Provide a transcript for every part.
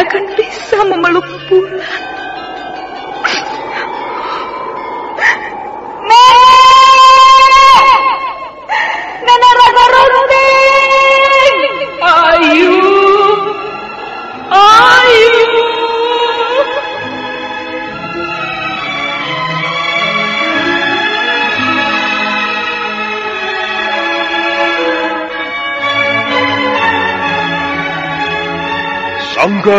akan bisa memeluk bulan.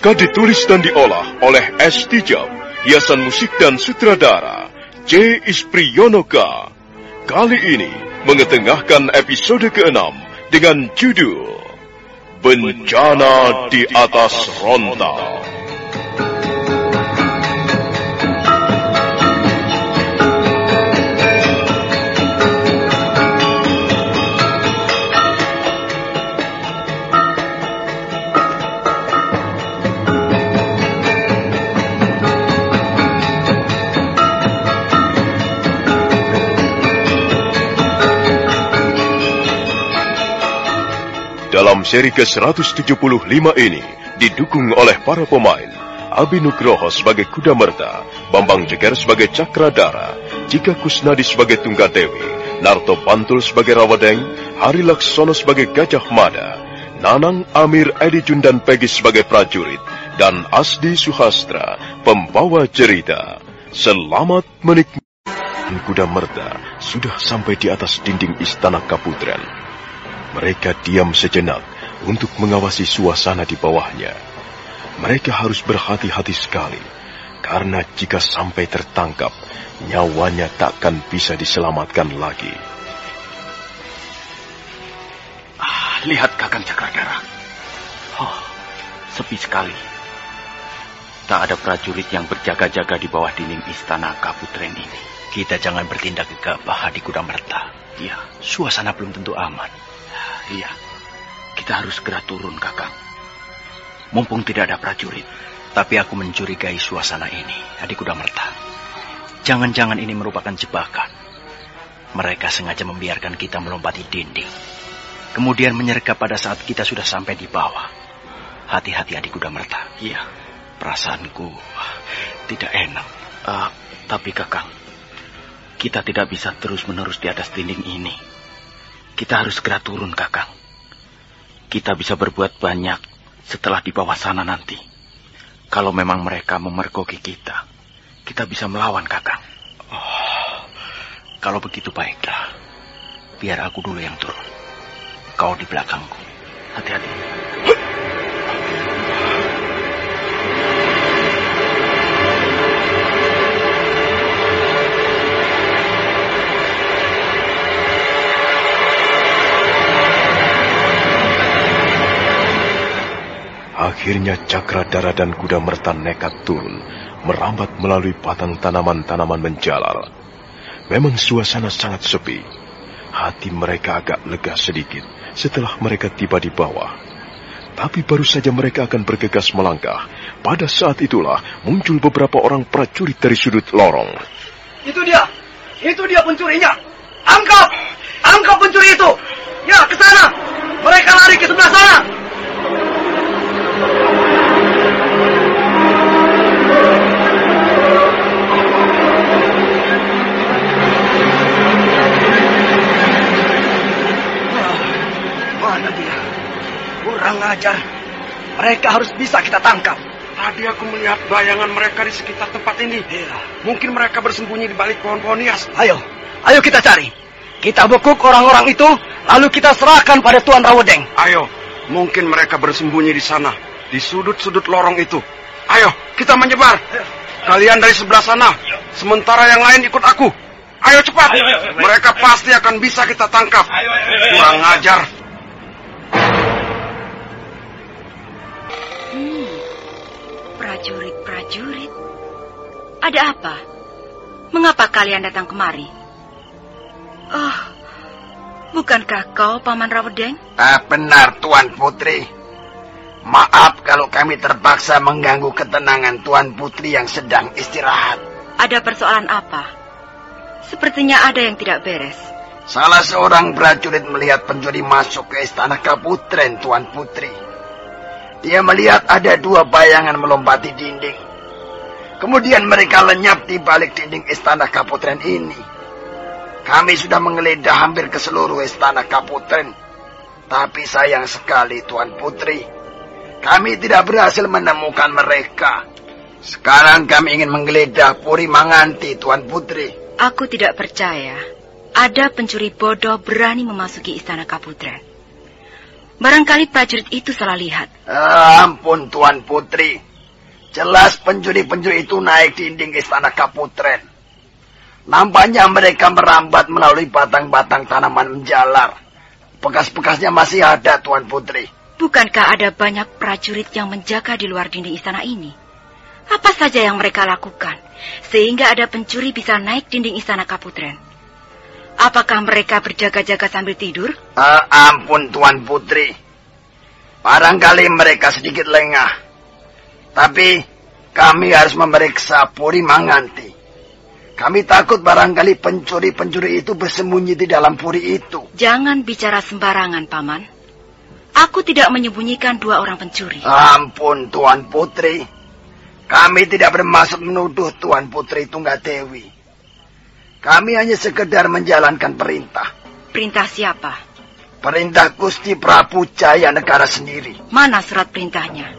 Naskah ditulis dan diolah oleh S. Tijab, hiasan musik dan sutradara C. Ispriyonoka. Kali ini mengetengahkan episode ke-6 dengan judul Bencana di atas Rontal. Dalam seri ke-175 ini didukung oleh para pemain Abi Nugroho sebagai Kuda Merta, Bambang Jeger sebagai Cakradara, Jika Kusnadi sebagai Tunggadewi, Narto Pantul sebagai Rawadeng, Hari Laksono sebagai Gajah Mada, Nanang Amir Edi Jundan Pegi sebagai prajurit, dan Asdi Suhastra, pembawa cerita. Selamat menikmati. Kuda Merta sudah sampai di atas dinding istana Kaputren. Mereka diam sejenak untuk mengawasi suasana di bawahnya. Mereka harus berhati-hati sekali, karena jika sampai tertangkap, nyawanya takkan bisa diselamatkan lagi. Ah, lihat Kakang Cakradara. Oh, sepi sekali. Tak ada prajurit yang berjaga-jaga di bawah dinding istana Kaputren ini. Kita jangan bertindak gegabah di Kuda Merta. Iya. Suasana belum tentu aman. Iya, kita harus segera turun, Kakang. Mumpung tidak ada prajurit. Tapi aku mencurigai suasana ini, adik kuda merta. Jangan-jangan ini merupakan jebakan. Mereka sengaja membiarkan kita melompati dinding. Kemudian menyergap pada saat kita sudah sampai di bawah. Hati-hati adik kuda merta. Iya. Perasaanku tidak enak. Uh, tapi kakang, kita tidak bisa terus-menerus di atas dinding ini. Kita harus segera turun, Kakang. Kita bisa berbuat banyak setelah di bawah sana nanti. Kalau memang mereka memergoki kita, kita bisa melawan kakak. Oh, kalau begitu baiklah. Biar aku dulu yang turun. Kau di belakangku. Hati-hati. Akhirnya Cakradara dan kuda merta nekat turun, merambat melalui patang tanaman-tanaman menjalar. Memang suasana sangat sepi. Hati mereka agak lega sedikit setelah mereka tiba di bawah. Tapi baru saja mereka akan bergegas melangkah. Pada saat itulah muncul beberapa orang prajurit dari sudut lorong. Itu dia! Itu dia pencurinya! Angkap! Angkap pencuri itu! Ya, ke sana! Mereka lari ke sebelah sana! Mana dia? Kurang ajar. Mereka harus bisa kita tangkap. Tadi aku melihat bayangan mereka di sekitar tempat ini. Iya. Mungkin mereka bersembunyi di balik pohon-pohon hias. Ayo, ayo kita cari. Kita bekuk orang-orang itu, lalu kita serahkan pada Tuan Rawedeng. Ayo, mungkin mereka bersembunyi di sana, di sudut-sudut lorong itu. Ayo, kita menyebar. Kalian dari sebelah sana, sementara yang lain ikut aku. Ayo cepat, mereka pasti akan bisa kita tangkap. Kurang ajar. Prajurit-prajurit. Ada apa? Mengapa kalian datang kemari? Oh, bukankah kau Paman Rawedeng? Ah, benar, Tuan Putri. Maaf kalau kami terpaksa mengganggu ketenangan Tuan Putri yang sedang istirahat. Ada persoalan apa? Sepertinya ada yang tidak beres. Salah seorang prajurit melihat pencuri masuk ke istana Kaputren, Tuan Putri. Dia melihat ada dua bayangan melompati dinding. Kemudian mereka lenyap di balik dinding istana Kaputren ini. Kami sudah menggeledah hampir ke seluruh istana Kaputren. Tapi sayang sekali, Tuan Putri. Kami tidak berhasil menemukan mereka. Sekarang kami ingin menggeledah Puri Manganti, Tuan Putri. Aku tidak percaya ada pencuri bodoh berani memasuki istana Kaputren. Barangkali prajurit itu salah lihat. Ah, ampun, Tuan Putri. Jelas pencuri-pencuri itu naik dinding istana Kaputren. Nampaknya mereka merambat melalui batang-batang tanaman menjalar. Bekas-bekasnya masih ada, Tuan Putri. Bukankah ada banyak prajurit yang menjaga di luar dinding istana ini? Apa saja yang mereka lakukan sehingga ada pencuri bisa naik dinding istana Kaputren? Apakah mereka berjaga-jaga sambil tidur? Ah, ampun, Tuan Putri. Barangkali mereka sedikit lengah. Tapi kami harus memeriksa Puri Manganti. Kami takut barangkali pencuri-pencuri itu bersembunyi di dalam puri itu. Jangan bicara sembarangan, Paman. Aku tidak menyembunyikan dua orang pencuri. Ampun, Tuan Putri. Kami tidak bermaksud menuduh Tuan Putri Tunggadewi. Kami hanya sekedar menjalankan perintah. Perintah siapa? Perintah Gusti Prabu Jaya negara sendiri. Mana surat perintahnya?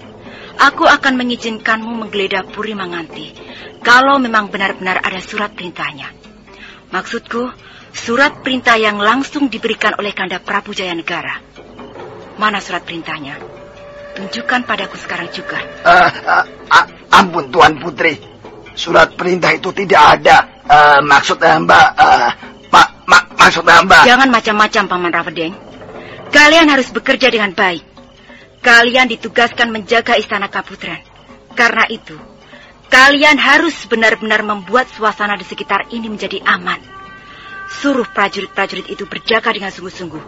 Aku akan mengizinkanmu menggeledah Puri Manganti kalau memang benar-benar ada surat perintahnya. Maksudku, surat perintah yang langsung diberikan oleh Kanda Prabu Jaya Negara. Mana surat perintahnya? Tunjukkan padaku sekarang juga. Uh, uh, uh, ampun Tuan Putri, surat perintah itu tidak ada. Uh, maksud hamba, uh, pak, mak, maksud hamba. Jangan macam-macam Paman Rawedeng. Kalian harus bekerja dengan baik. Kalian ditugaskan menjaga istana Kaputren. Karena itu, kalian harus benar-benar membuat suasana di sekitar ini menjadi aman. Suruh prajurit-prajurit itu berjaga dengan sungguh-sungguh.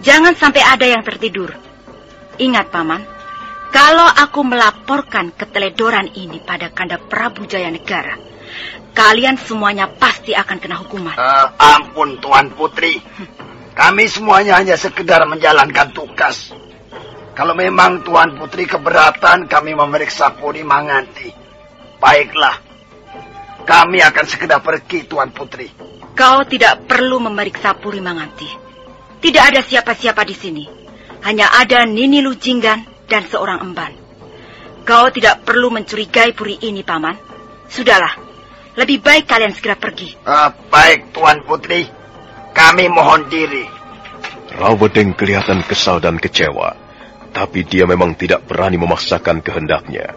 Jangan sampai ada yang tertidur. Ingat, Paman, kalau aku melaporkan keteledoran ini pada Kanda Prabu Jaya Negara, kalian semuanya pasti akan kena hukuman. Uh, ampun, Tuan Putri. Kami semuanya hanya sekedar menjalankan tugas. Kalau memang Tuan Putri keberatan kami memeriksa Puri Manganti. Baiklah. Kami akan sekedar pergi, Tuan Putri. Kau tidak perlu memeriksa Puri Manganti. Tidak ada siapa-siapa di sini. Hanya ada Nini Lujinggan dan seorang emban. Kau tidak perlu mencurigai puri ini, Paman. Sudahlah, lebih baik kalian segera pergi. Uh, baik, Tuan Putri. Kami mohon diri. Rawedeng kelihatan kesal dan kecewa, tapi dia memang tidak berani memaksakan kehendaknya.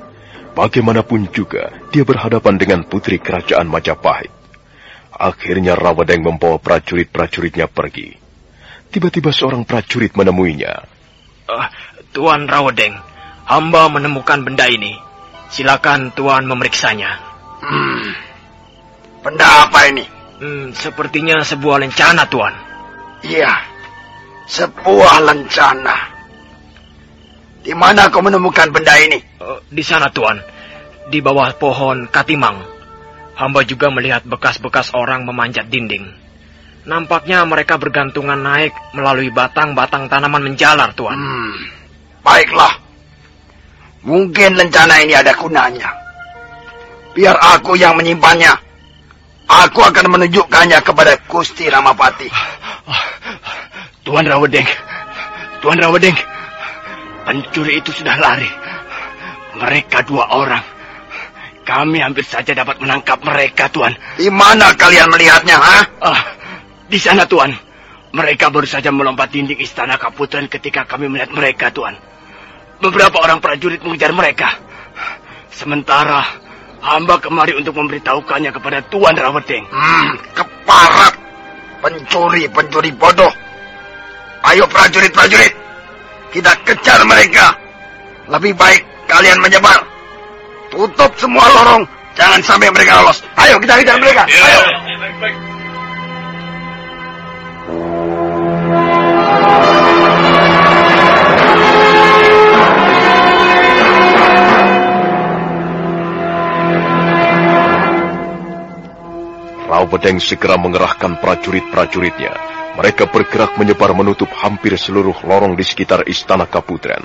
Bagaimanapun juga, dia berhadapan dengan putri kerajaan Majapahit. Akhirnya Rawedeng membawa prajurit-prajuritnya pergi. Tiba-tiba seorang prajurit menemuinya. Uh, Tuan Rawedeng, hamba menemukan benda ini. Silakan Tuan memeriksanya. Hmm. Benda apa ini? Hmm, sepertinya sebuah lencana, Tuan. Iya, sebuah lencana. Di mana kau menemukan benda ini? Uh, di sana, Tuan. Di bawah pohon katimang. Hamba juga melihat bekas-bekas orang memanjat dinding. Nampaknya mereka bergantungan naik melalui batang-batang tanaman menjalar, Tuan. Hmm, baiklah. Mungkin lencana ini ada gunanya. Biar aku yang menyimpannya. Aku akan menunjukkannya kepada Gusti Ramapati. Tuan Rawedeng, Tuan Rawedeng, pencuri itu sudah lari. Mereka dua orang. Kami hampir saja dapat menangkap mereka, Tuan. Di mana kalian melihatnya, ha? Ah, di sana, Tuan. Mereka baru saja melompat dinding istana Kaputan ketika kami melihat mereka, Tuan. Beberapa orang prajurit mengejar mereka. Sementara hamba kemari untuk memberitahukannya kepada Tuan Rawedeng. Hmm, keparat. Pencuri-pencuri bodoh. Ayo prajurit-prajurit. Kita kejar mereka. Lebih baik kalian menyebar. Tutup semua lorong. Jangan sampai mereka lolos. Ayo kita kejar mereka. Ayo. Rawedeng segera mengerahkan prajurit-prajuritnya. Mereka bergerak menyebar menutup hampir seluruh lorong di sekitar istana Kaputren.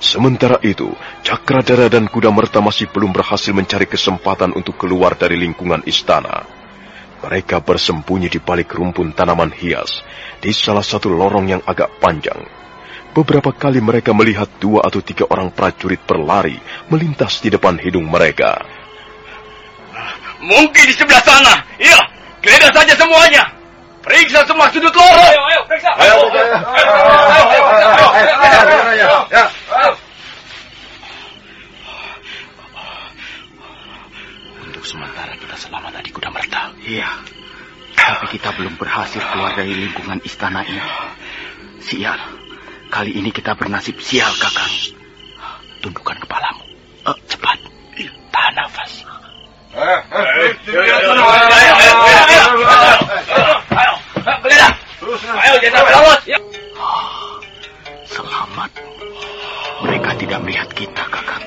Sementara itu, Cakradara dan Kuda Merta masih belum berhasil mencari kesempatan untuk keluar dari lingkungan istana. Mereka bersembunyi di balik rumpun tanaman hias, di salah satu lorong yang agak panjang. Beberapa kali mereka melihat dua atau tiga orang prajurit berlari melintas di depan hidung mereka. Mungkin di sebelah sana. Iya, geledah saja semuanya. Periksa semua sudut lorong. Ayo, ayo, periksa. Ayo, Untuk sementara kita selamat tadi kuda merta. Iya. Tapi kita belum berhasil keluar dari lingkungan istana ini. Sial. Kali ini kita bernasib sial, Kakang. Tundukkan kepalamu. Uh, cepat. Tahan nafas. Selamat. Mereka tidak melihat kita, Kakang.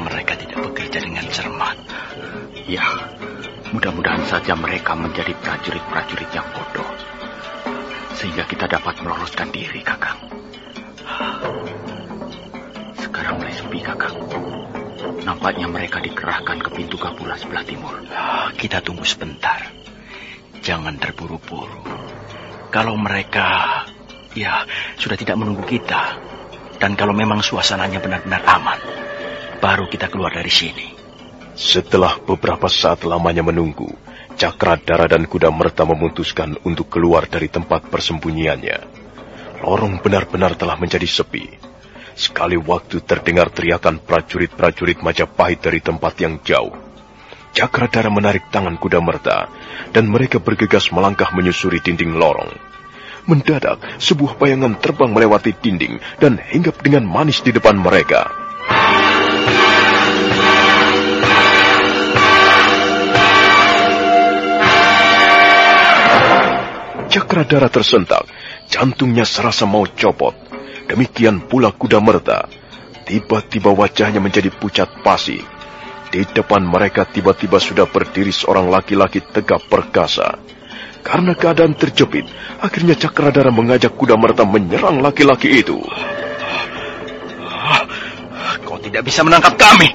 Mereka tidak bekerja dengan cermat. Ya, mudah-mudahan saja mereka menjadi prajurit-prajurit yang bodoh. Sehingga kita dapat meloloskan diri, Kakang. Sekarang mulai sepi, Kakang. Nampaknya mereka dikerahkan ke pintu gapura sebelah timur. Kita tunggu sebentar. Jangan terburu-buru. Kalau mereka, ya, sudah tidak menunggu kita. Dan kalau memang suasananya benar-benar aman, baru kita keluar dari sini. Setelah beberapa saat lamanya menunggu, Cakradara dan Kuda Merta memutuskan untuk keluar dari tempat persembunyiannya. Lorong benar-benar telah menjadi sepi. Sekali waktu terdengar teriakan prajurit-prajurit Majapahit dari tempat yang jauh. Cakradara menarik tangan kuda merta, dan mereka bergegas melangkah menyusuri dinding lorong. Mendadak, sebuah bayangan terbang melewati dinding dan hinggap dengan manis di depan mereka. Cakradara tersentak, jantungnya serasa mau copot. Demikian pula kuda merta. Tiba-tiba wajahnya menjadi pucat pasi. Di depan mereka tiba-tiba sudah berdiri seorang laki-laki tegap perkasa. Karena keadaan terjepit, akhirnya Cakradara mengajak kuda merta menyerang laki-laki itu. Kau tidak bisa menangkap kami.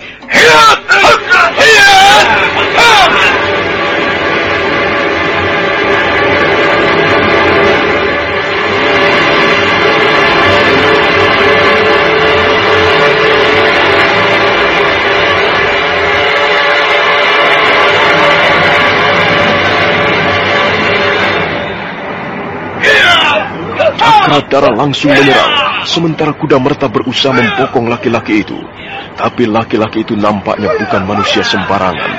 Cakradara langsung menyerang, sementara kuda merta berusaha membokong laki-laki itu. Tapi laki-laki itu nampaknya bukan manusia sembarangan.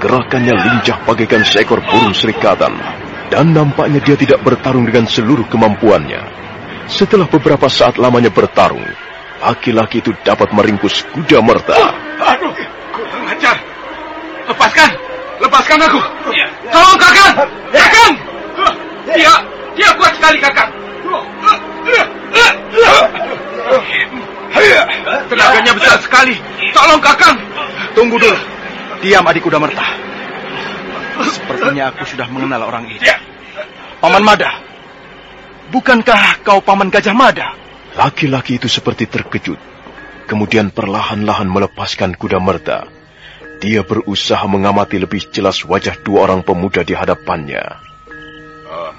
Gerakannya lincah bagaikan seekor burung serikatan. Dan nampaknya dia tidak bertarung dengan seluruh kemampuannya. Setelah beberapa saat lamanya bertarung, laki-laki itu dapat meringkus kuda merta. Aduh, kurang ajar. Lepaskan, lepaskan aku. Tolong kakak, kakak. Dia, dia kuat sekali kakak. Tenaganya besar sekali. Tolong kakak. Tunggu dulu. Diam adik kuda merta. Sepertinya aku sudah mengenal orang ini. Paman Mada. Bukankah kau paman Gajah Mada? Laki-laki itu seperti terkejut. Kemudian perlahan-lahan melepaskan kuda merta. Dia berusaha mengamati lebih jelas wajah dua orang pemuda di hadapannya. Uh,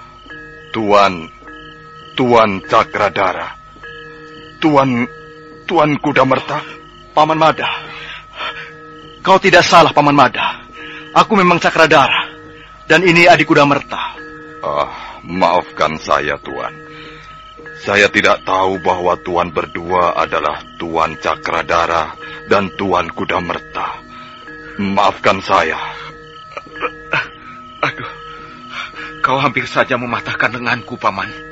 Tuan, Tuan Cakradara. Tuan, Tuan Kuda Merta. Paman Mada. Kau tidak salah, Paman Mada. Aku memang Cakradara. Dan ini adik Kuda Merta. Ah, maafkan saya, Tuan. Saya tidak tahu bahwa Tuan berdua adalah Tuan Cakradara dan Tuan Kuda Merta. Maafkan saya. Aduh, kau hampir saja mematahkan lenganku, Paman.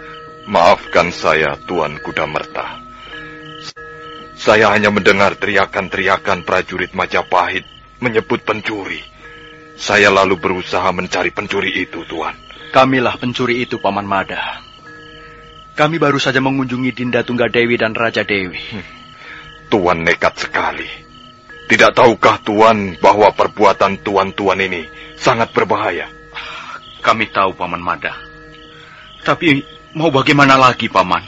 Maafkan saya, Tuan Kuda Merta. Saya hanya mendengar teriakan-teriakan prajurit Majapahit menyebut pencuri. Saya lalu berusaha mencari pencuri itu, Tuan. Kamilah pencuri itu, Paman Mada. Kami baru saja mengunjungi Dinda Tunggadewi dan Raja Dewi. Hmm. Tuan nekat sekali. Tidak tahukah Tuan bahwa perbuatan Tuan-Tuan ini sangat berbahaya? Kami tahu, Paman Mada. Tapi mau bagaimana lagi, Paman?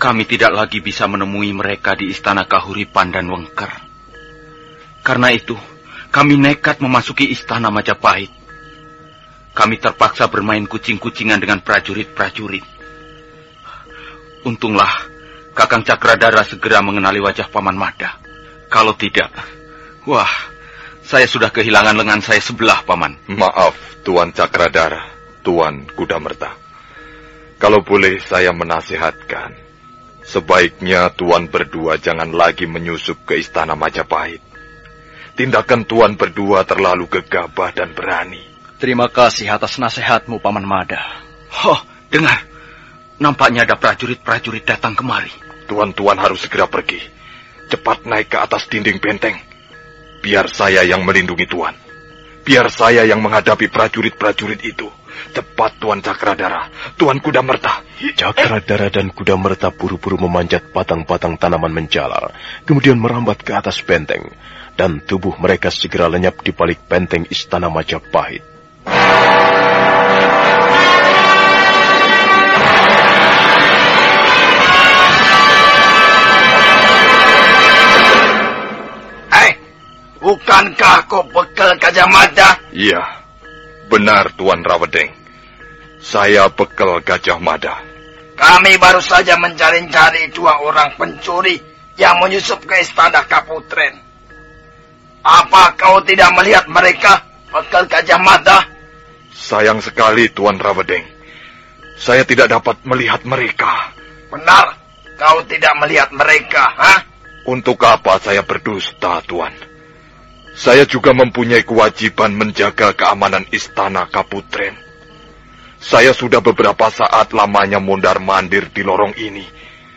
Kami tidak lagi bisa menemui mereka di Istana Kahuripan dan Wengker. Karena itu, kami nekat memasuki Istana Majapahit. Kami terpaksa bermain kucing-kucingan dengan prajurit-prajurit. Untunglah, Kakang Cakradara segera mengenali wajah Paman Mada. Kalau tidak, wah, saya sudah kehilangan lengan saya sebelah, Paman. Maaf, Tuan Cakradara, Tuan Kuda Merta. Kalau boleh saya menasihatkan, Sebaiknya Tuan berdua jangan lagi menyusup ke istana Majapahit. Tindakan Tuan berdua terlalu gegabah dan berani. Terima kasih atas nasihatmu, Paman Mada. Oh, dengar. Nampaknya ada prajurit-prajurit datang kemari. Tuan-tuan harus segera pergi. Cepat naik ke atas dinding benteng. Biar saya yang melindungi Tuan. Biar saya yang menghadapi prajurit-prajurit itu. Cepat Tuan Cakradara, Tuan Kuda Merta. Cakradara dan Kuda Merta buru-buru memanjat batang-batang tanaman menjalar, kemudian merambat ke atas benteng, dan tubuh mereka segera lenyap di balik benteng istana Majapahit. Eh, bukankah kau bekal Gajah Mada? Iya, Benar, Tuan Rawedeng. Saya bekal Gajah Mada. Kami baru saja mencari-cari dua orang pencuri yang menyusup ke istana Kaputren. Apa kau tidak melihat mereka, bekal Gajah Mada? Sayang sekali, Tuan Rawedeng. Saya tidak dapat melihat mereka. Benar, kau tidak melihat mereka, ha? Untuk apa saya berdusta, Tuan? Saya juga mempunyai kewajiban menjaga keamanan istana Kaputren. Saya sudah beberapa saat lamanya mondar-mandir di lorong ini.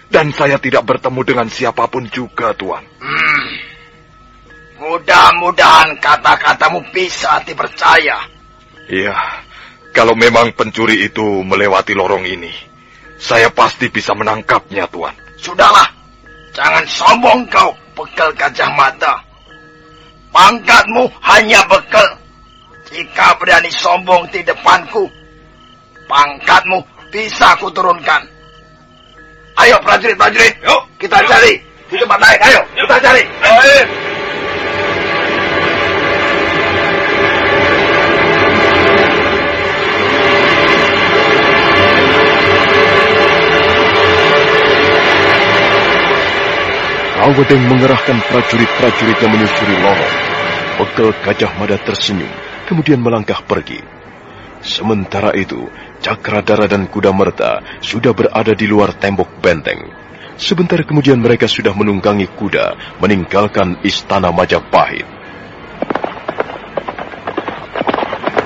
Dan saya tidak bertemu dengan siapa pun juga, Tuan. Hmm. Mudah-mudahan kata-katamu bisa dipercaya. Iya, kalau memang pencuri itu melewati lorong ini, saya pasti bisa menangkapnya, Tuan. Sudahlah, jangan sombong kau, bekal gajah mata. Pangkatmu hanya bekal. Jika berani sombong di depanku, pangkatmu bisa kuturunkan. Ayo prajurit-prajurit, yuk kita cari di tempat lain. Ayo kita cari. Ayo. Rawedeng mengerahkan prajurit-prajurit yang menyusuri lorong. Bekal Gajah Mada tersenyum, kemudian melangkah pergi. Sementara itu, Cakradara dan Kuda Merta sudah berada di luar tembok benteng. Sebentar kemudian mereka sudah menunggangi kuda meninggalkan istana Majapahit.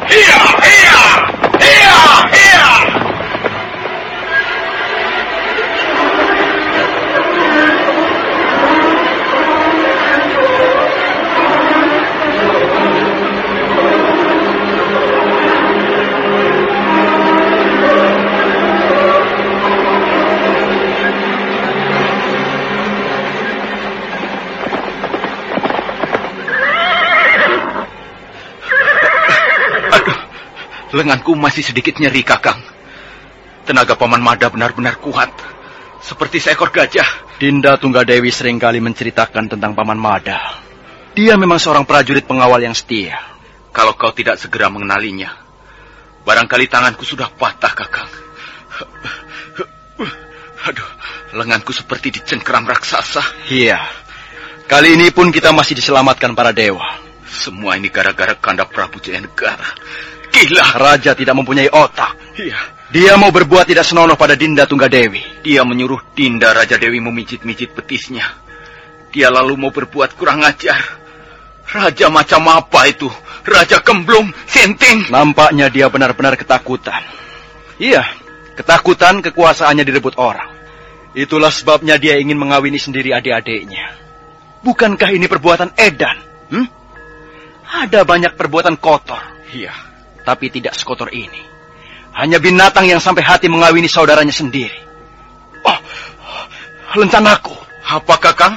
Iya, iya, Lenganku masih sedikit nyeri, Kakang. Tenaga Paman Mada benar-benar kuat. Seperti seekor gajah. Dinda Tunggadewi sering kali menceritakan tentang Paman Mada. Dia memang seorang prajurit pengawal yang setia. Kalau kau tidak segera mengenalinya, barangkali tanganku sudah patah, Kakang. Aduh, lenganku seperti dicengkeram raksasa. Iya. Kali ini pun kita masih diselamatkan para dewa. Semua ini gara-gara kanda Prabu Jaya Negara. Gila. Raja tidak mempunyai otak. Iya. Dia mau berbuat tidak senonoh pada Dinda Tunggadewi. Dia menyuruh Dinda Raja Dewi memijit-mijit betisnya. Dia lalu mau berbuat kurang ajar. Raja macam apa itu? Raja Kemblung, Senting. Nampaknya dia benar-benar ketakutan. Iya, ketakutan kekuasaannya direbut orang. Itulah sebabnya dia ingin mengawini sendiri adik-adiknya. Bukankah ini perbuatan edan? Hmm? Ada banyak perbuatan kotor. Iya. Tapi tidak sekotor ini. Hanya binatang yang sampai hati mengawini saudaranya sendiri. Oh, lencanaku. Apa kakang?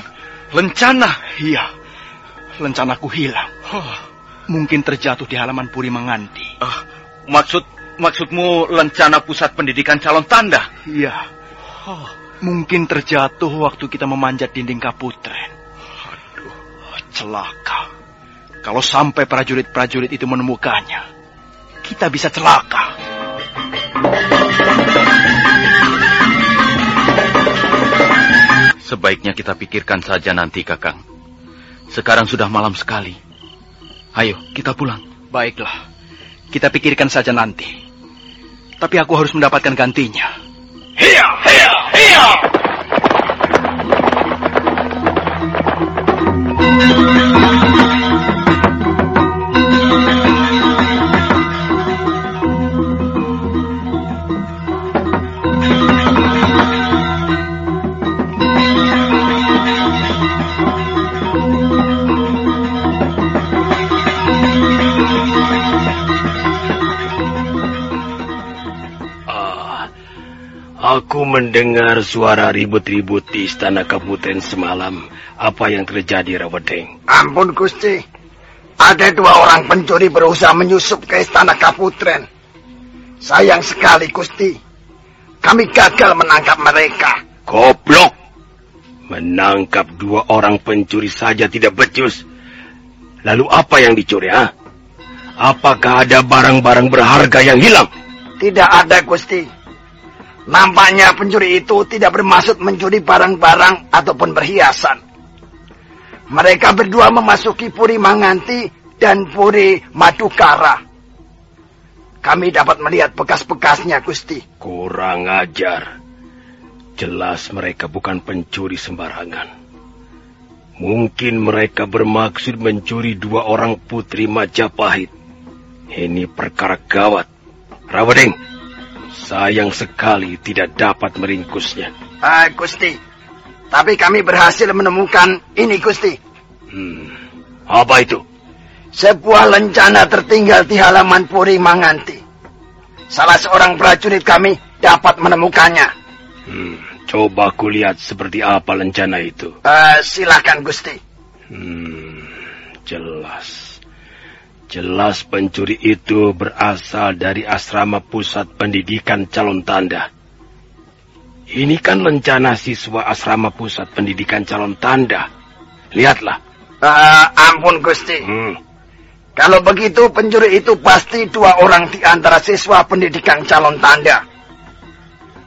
Lencana? Iya, lencanaku hilang. Oh, Mungkin terjatuh di halaman Puri Menganti. ah, maksud maksudmu lencana pusat pendidikan calon tanda? Iya, Oh, mungkin terjatuh waktu kita memanjat dinding Kaputren. aduh. Celaka. Kalau sampai prajurit-prajurit itu menemukannya, kita bisa celaka. Sebaiknya kita pikirkan saja nanti, Kakang. Sekarang sudah malam sekali. Ayo, kita pulang. Baiklah, kita pikirkan saja nanti. Tapi aku harus mendapatkan gantinya. Iya, iya, iya. Aku mendengar suara ribut-ribut di istana kabupaten semalam. Apa yang terjadi, Rawedeng? Ampun Gusti. Ada dua orang pencuri berusaha menyusup ke istana Kaputren. Sayang sekali Gusti. Kami gagal menangkap mereka. Goblok! Menangkap dua orang pencuri saja tidak becus. Lalu apa yang dicuri, ha? Apakah ada barang-barang berharga yang hilang? Tidak ada Gusti. Nampaknya pencuri itu tidak bermaksud mencuri barang-barang ataupun perhiasan. Mereka berdua memasuki Puri Manganti dan Puri Madukara. Kami dapat melihat bekas-bekasnya, Gusti. Kurang ajar. Jelas mereka bukan pencuri sembarangan. Mungkin mereka bermaksud mencuri dua orang putri Majapahit. Ini perkara gawat. Rawedeng, sayang sekali tidak dapat meringkusnya. Ah, Gusti. Tapi kami berhasil menemukan ini, Gusti. Hmm, apa itu? Sebuah lencana tertinggal di halaman Puri Manganti. Salah seorang prajurit kami dapat menemukannya. Hmm, coba kulihat seperti apa lencana itu. Eh, silakan Gusti. Hmm, jelas. Jelas pencuri itu berasal dari asrama pusat pendidikan calon tanda. Ini kan lencana siswa asrama pusat pendidikan calon tanda. Lihatlah. Eh, ampun Gusti. Hmm, Kalau begitu pencuri itu pasti dua orang di antara siswa pendidikan calon tanda.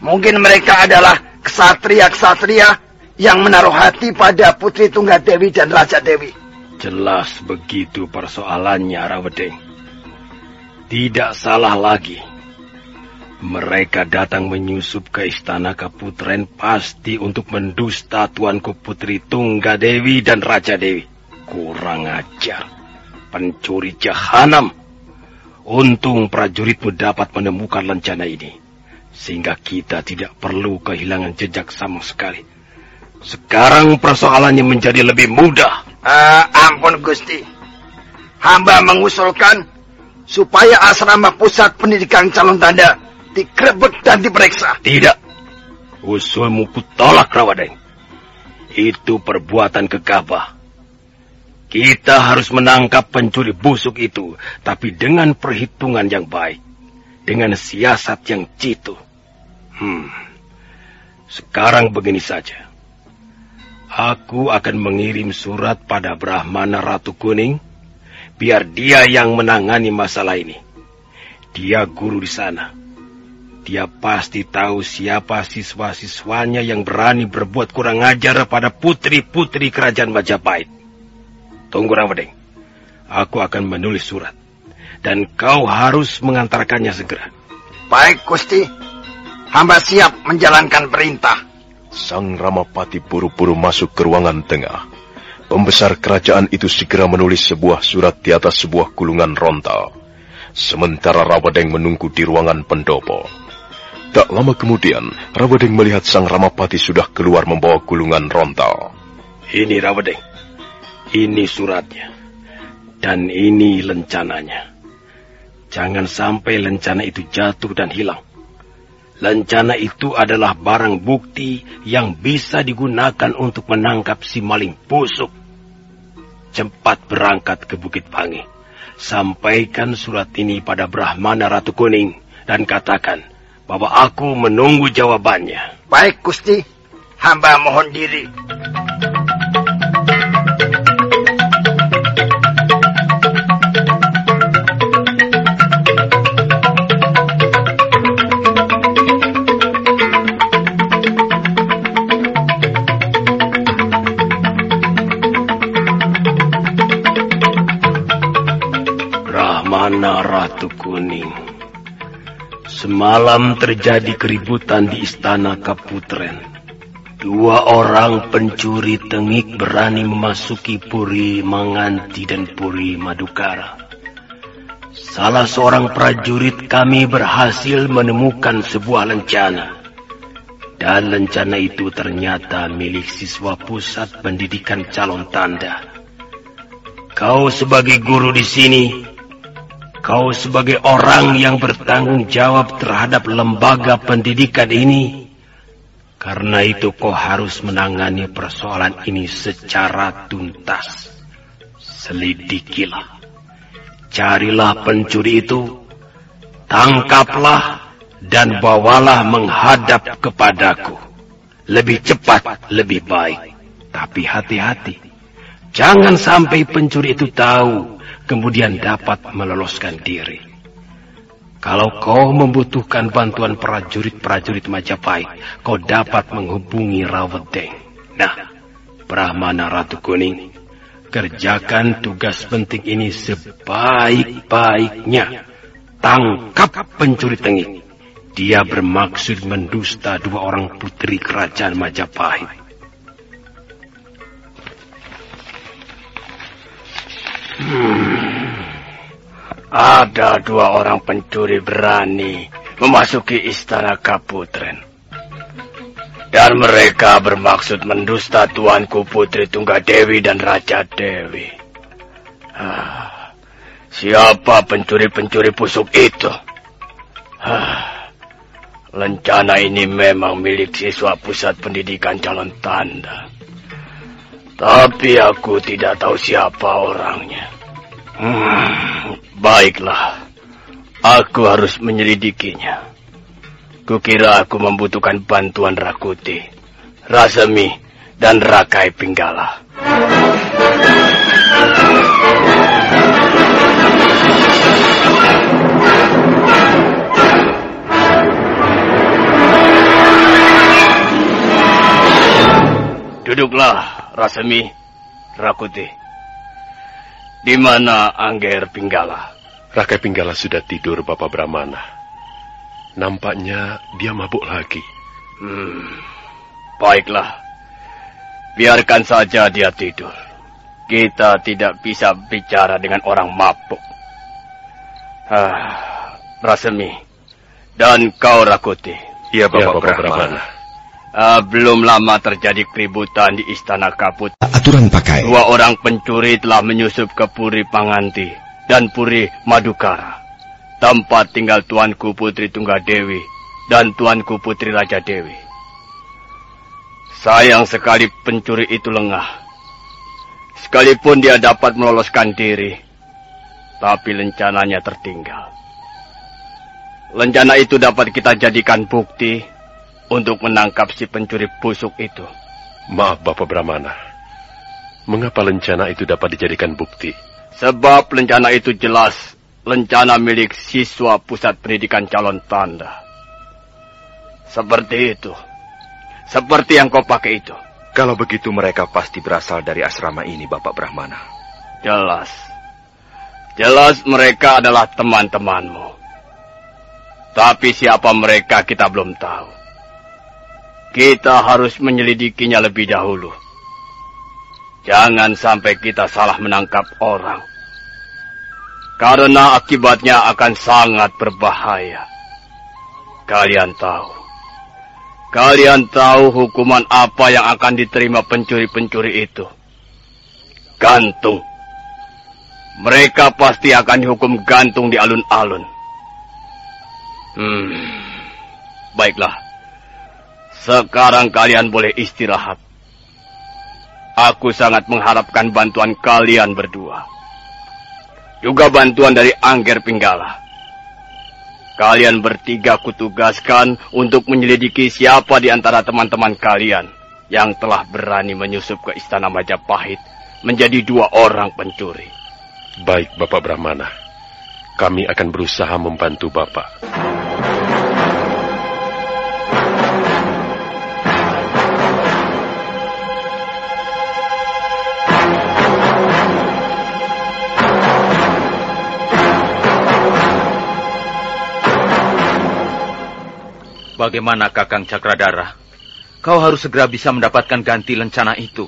Mungkin mereka adalah ksatria-ksatria yang menaruh hati pada Putri Tunggadewi dan Raja Dewi. Jelas begitu persoalannya, Rawedeng. Tidak salah lagi. Mereka datang menyusup ke istana Kaputren pasti untuk mendusta tuanku Putri Tunggadewi dan Raja Dewi. Kurang ajar. Pencuri jahanam. Untung prajuritmu dapat menemukan lencana ini. Sehingga kita tidak perlu kehilangan jejak sama sekali. Sekarang persoalannya menjadi lebih mudah. Uh, ampun Gusti. Hamba mengusulkan supaya asrama pusat pendidikan calon tanda digrebek dan diperiksa. Tidak. Usulmu kutolak, Rawadeng. Itu perbuatan gegabah. Kita harus menangkap pencuri busuk itu, tapi dengan perhitungan yang baik. Dengan siasat yang jitu. Hmm. Sekarang begini saja. Aku akan mengirim surat pada Brahmana Ratu Kuning, biar dia yang menangani masalah ini. Dia guru di sana. Dia pasti tahu siapa siswa-siswanya yang berani berbuat kurang ajar pada putri-putri kerajaan Majapahit. Tunggu Ramadeng. Aku akan menulis surat. Dan kau harus mengantarkannya segera. Baik, Gusti. Hamba siap menjalankan perintah. Sang Ramapati buru-buru masuk ke ruangan tengah. Pembesar kerajaan itu segera menulis sebuah surat di atas sebuah gulungan rontal. Sementara Rawadeng menunggu di ruangan pendopo. Tak lama kemudian, Rawadeng melihat sang Ramapati sudah keluar membawa gulungan rontal. Ini Rawadeng. Ini suratnya. Dan ini lencananya. Jangan sampai lencana itu jatuh dan hilang. Lencana itu adalah barang bukti yang bisa digunakan untuk menangkap si maling busuk. Cepat berangkat ke Bukit Pangi. Sampaikan surat ini pada Brahmana Ratu Kuning dan katakan, bahwa aku menunggu jawabannya. Baik, Gusti. Hamba mohon diri. Ratu Kuning. Semalam terjadi keributan di istana Kaputren. Dua orang pencuri tengik berani memasuki Puri Manganti dan Puri Madukara. Salah seorang prajurit kami berhasil menemukan sebuah lencana. Dan lencana itu ternyata milik siswa pusat pendidikan calon tanda. Kau sebagai guru di sini Kau sebagai orang yang bertanggung jawab terhadap lembaga pendidikan ini, karena itu kau harus menangani persoalan ini secara tuntas. Selidikilah. Carilah pencuri itu, tangkaplah, dan bawalah menghadap kepadaku. Lebih cepat, lebih baik. Tapi hati-hati. Jangan sampai pencuri itu tahu kemudian dapat meloloskan diri. Kalau kau membutuhkan bantuan prajurit-prajurit Majapahit, kau dapat menghubungi Rawedeng. Nah, Brahmana Ratu Kuning, kerjakan tugas penting ini sebaik-baiknya. Tangkap pencuri tengik. Dia bermaksud mendusta dua orang putri kerajaan Majapahit. Ada dua orang pencuri berani memasuki istana Kaputren. Dan mereka bermaksud mendusta tuanku Putri Tunggadewi dan Raja Dewi. Ah, siapa pencuri-pencuri pusuk itu? Ah, lencana ini memang milik siswa pusat pendidikan calon tanda. Tapi aku tidak tahu siapa orangnya. Hmm, baiklah. Aku harus menyelidikinya. Kukira aku membutuhkan bantuan Rakuti, Rasemi, dan Rakai Pinggala. Duduklah. Rasemi, Rakuti. Di mana Angger Pinggala? Rakai Pinggala sudah tidur, Bapak Brahmana. Nampaknya dia mabuk lagi. Hmm, baiklah. Biarkan saja dia tidur. Kita tidak bisa bicara dengan orang mabuk. Ah, Rasemi. Dan kau Rakuti. Iya, Bapak, ya, Bapak Brahmana. Uh, belum lama terjadi keributan di Istana Kaput. Aturan pakai. Dua orang pencuri telah menyusup ke Puri Panganti dan Puri Madukara. Tempat tinggal Tuanku Putri Tunggadewi dan Tuanku Putri Raja Dewi. Sayang sekali pencuri itu lengah. Sekalipun dia dapat meloloskan diri, tapi rencananya tertinggal. Rencana itu dapat kita jadikan bukti untuk menangkap si pencuri busuk itu. Maaf Bapak Brahmana. Mengapa rencana itu dapat dijadikan bukti? Sebab rencana itu jelas rencana milik siswa pusat pendidikan calon tanda. Seperti itu. Seperti yang kau pakai itu. Kalau begitu mereka pasti berasal dari asrama ini, Bapak Brahmana. Jelas. Jelas mereka adalah teman-temanmu. Tapi siapa mereka kita belum tahu. Kita harus menyelidikinya lebih dahulu. Jangan sampai kita salah menangkap orang. Karena akibatnya akan sangat berbahaya. Kalian tahu. Kalian tahu hukuman apa yang akan diterima pencuri-pencuri itu. Gantung. Mereka pasti akan dihukum gantung di alun-alun. Hmm. Baiklah. Sekarang kalian boleh istirahat. Aku sangat mengharapkan bantuan kalian berdua. Juga bantuan dari Angger Pinggala. Kalian bertiga kutugaskan untuk menyelidiki siapa di antara teman-teman kalian yang telah berani menyusup ke Istana Majapahit menjadi dua orang pencuri. Baik, Bapak Brahmana. Kami akan berusaha membantu Bapak. Bagaimana Kakang Cakradara? Kau harus segera bisa mendapatkan ganti lencana itu.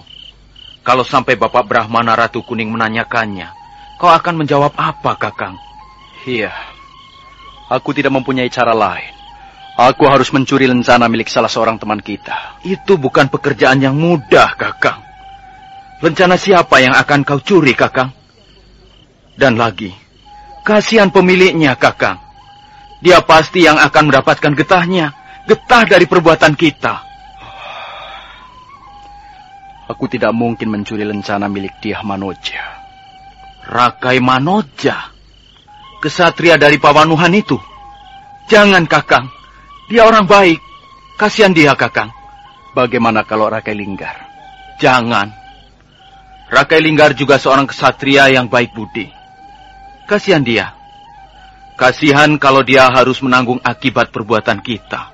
Kalau sampai Bapak Brahmana Ratu Kuning menanyakannya, kau akan menjawab apa, Kakang? Iya, aku tidak mempunyai cara lain. Aku harus mencuri lencana milik salah seorang teman kita. Itu bukan pekerjaan yang mudah, Kakang. Lencana siapa yang akan kau curi, Kakang? Dan lagi, kasihan pemiliknya, Kakang. Dia pasti yang akan mendapatkan getahnya. Getah dari perbuatan kita. Aku tidak mungkin mencuri lencana milik dia Manoja. Rakai Manoja? Kesatria dari Pawanuhan itu? Jangan, Kakang. Dia orang baik. Kasihan dia, Kakang. Bagaimana kalau Rakai Linggar? Jangan. Rakai Linggar juga seorang kesatria yang baik budi. Kasihan dia. Kasihan kalau dia harus menanggung akibat perbuatan kita.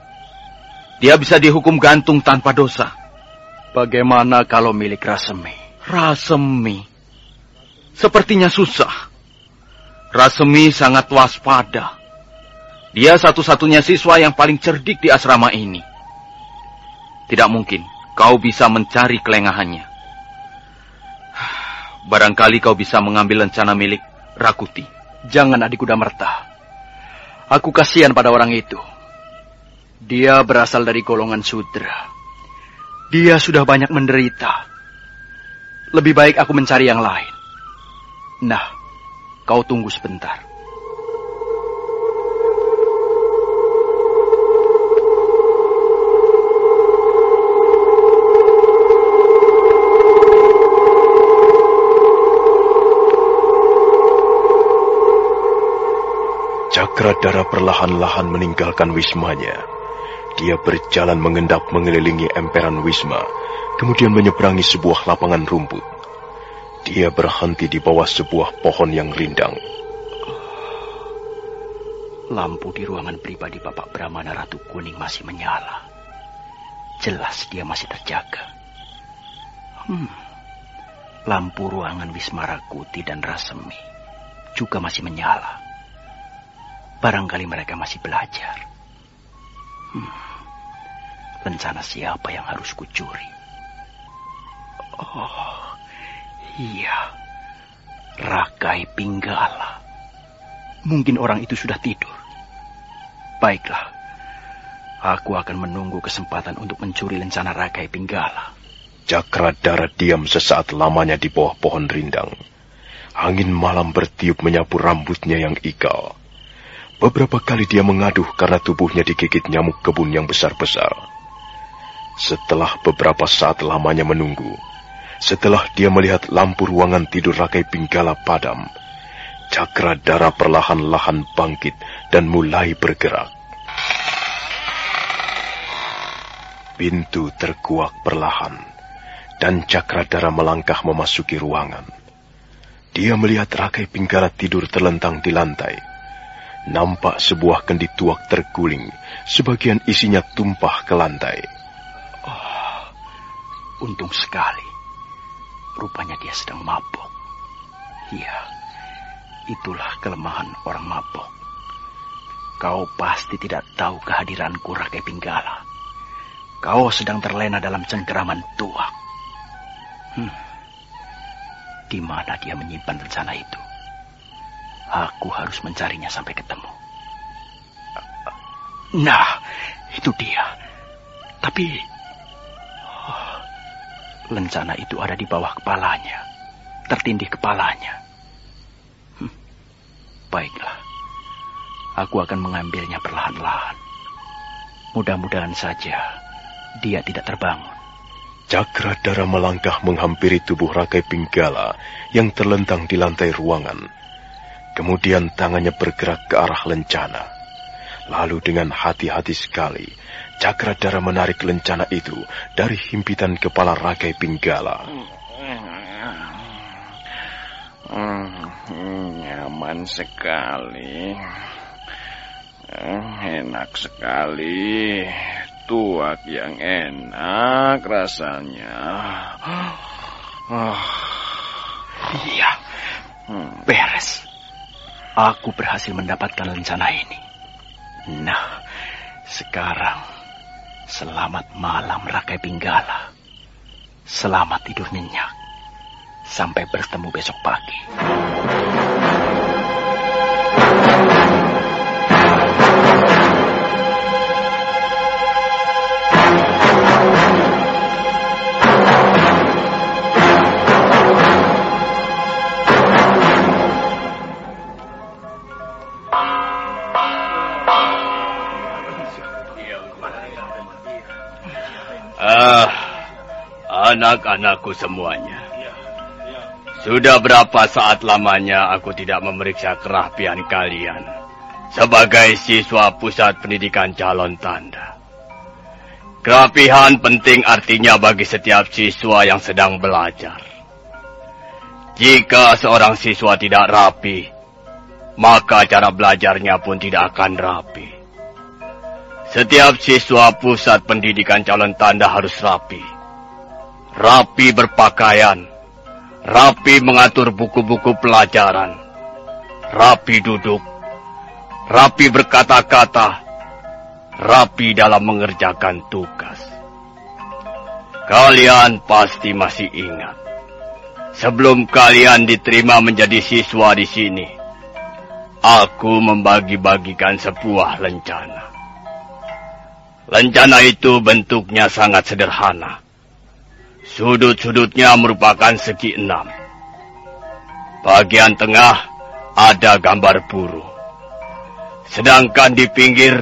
Dia bisa dihukum gantung tanpa dosa. Bagaimana kalau milik Rasemi? Rasemi? Sepertinya susah. Rasemi sangat waspada. Dia satu-satunya siswa yang paling cerdik di asrama ini. Tidak mungkin kau bisa mencari kelengahannya. Barangkali kau bisa mengambil rencana milik Rakuti. Jangan adik kuda merta. Aku kasihan pada orang itu. Dia berasal dari golongan sudra. Dia sudah banyak menderita. Lebih baik aku mencari yang lain. Nah, kau tunggu sebentar. Cakradara perlahan-lahan meninggalkan wismanya. Dia berjalan mengendap mengelilingi emperan wisma, kemudian menyeberangi sebuah lapangan rumput. Dia berhenti di bawah sebuah pohon yang rindang. Lampu di ruangan pribadi Bapak Brahmana Ratu Kuning masih menyala. Jelas dia masih terjaga. Hmm. Lampu ruangan Wisma Rakuti dan Rasemi juga masih menyala. Barangkali mereka masih belajar. Hmm. Rencana siapa yang harus kucuri? Oh, iya. Rakai Pinggala. Mungkin orang itu sudah tidur. Baiklah. Aku akan menunggu kesempatan untuk mencuri lencana Rakai Pinggala. Cakradara diam sesaat lamanya di bawah pohon rindang. Angin malam bertiup menyapu rambutnya yang ikal. Beberapa kali dia mengaduh karena tubuhnya digigit nyamuk kebun yang besar-besar. Setelah beberapa saat lamanya menunggu, setelah dia melihat lampu ruangan tidur Rakai Pinggala padam, Cakradara perlahan-lahan bangkit dan mulai bergerak. Pintu terkuak perlahan, dan Cakradara melangkah memasuki ruangan. Dia melihat Rakai Pinggala tidur terlentang di lantai. Nampak sebuah kendi tuak terguling, sebagian isinya tumpah ke lantai. Oh, untung sekali. Rupanya dia sedang mabuk. Iya, itulah kelemahan orang mabuk. Kau pasti tidak tahu kehadiranku Rakai Pinggala. Kau sedang terlena dalam cengkeraman tuak. Hmm. Di mana dia menyimpan rencana itu? Aku harus mencarinya sampai ketemu. Nah, itu dia. Tapi oh, lencana itu ada di bawah kepalanya, tertindih kepalanya. Hmm. Baiklah, aku akan mengambilnya perlahan-lahan. Mudah-mudahan saja dia tidak terbangun. Cakradara melangkah menghampiri tubuh Rakai Pinggala yang terlentang di lantai ruangan. Kemudian tangannya bergerak ke arah lencana. Lalu dengan hati-hati sekali, Cakradara menarik lencana itu dari himpitan kepala Rakai Pinggala. Hmm, nyaman sekali. Enak sekali tuak yang enak rasanya. Oh. Iya, hmm. beres. Aku berhasil mendapatkan lencana ini. Nah, sekarang selamat malam Rakai Pinggala. Selamat tidur nyenyak. Sampai bertemu besok pagi. Anak-anakku semuanya. Sudah berapa saat lamanya aku tidak memeriksa kerapian kalian sebagai siswa pusat pendidikan calon tanda. Kerapihan penting artinya bagi setiap siswa yang sedang belajar. Jika seorang siswa tidak rapi, maka cara belajarnya pun tidak akan rapi. Setiap siswa pusat pendidikan calon tanda harus rapi rapi berpakaian, rapi mengatur buku-buku pelajaran, rapi duduk, rapi berkata-kata, rapi dalam mengerjakan tugas. Kalian pasti masih ingat, sebelum kalian diterima menjadi siswa di sini, aku membagi-bagikan sebuah lencana. Lencana itu bentuknya sangat sederhana Sudut-sudutnya merupakan segi enam. Bagian tengah ada gambar burung. Sedangkan di pinggir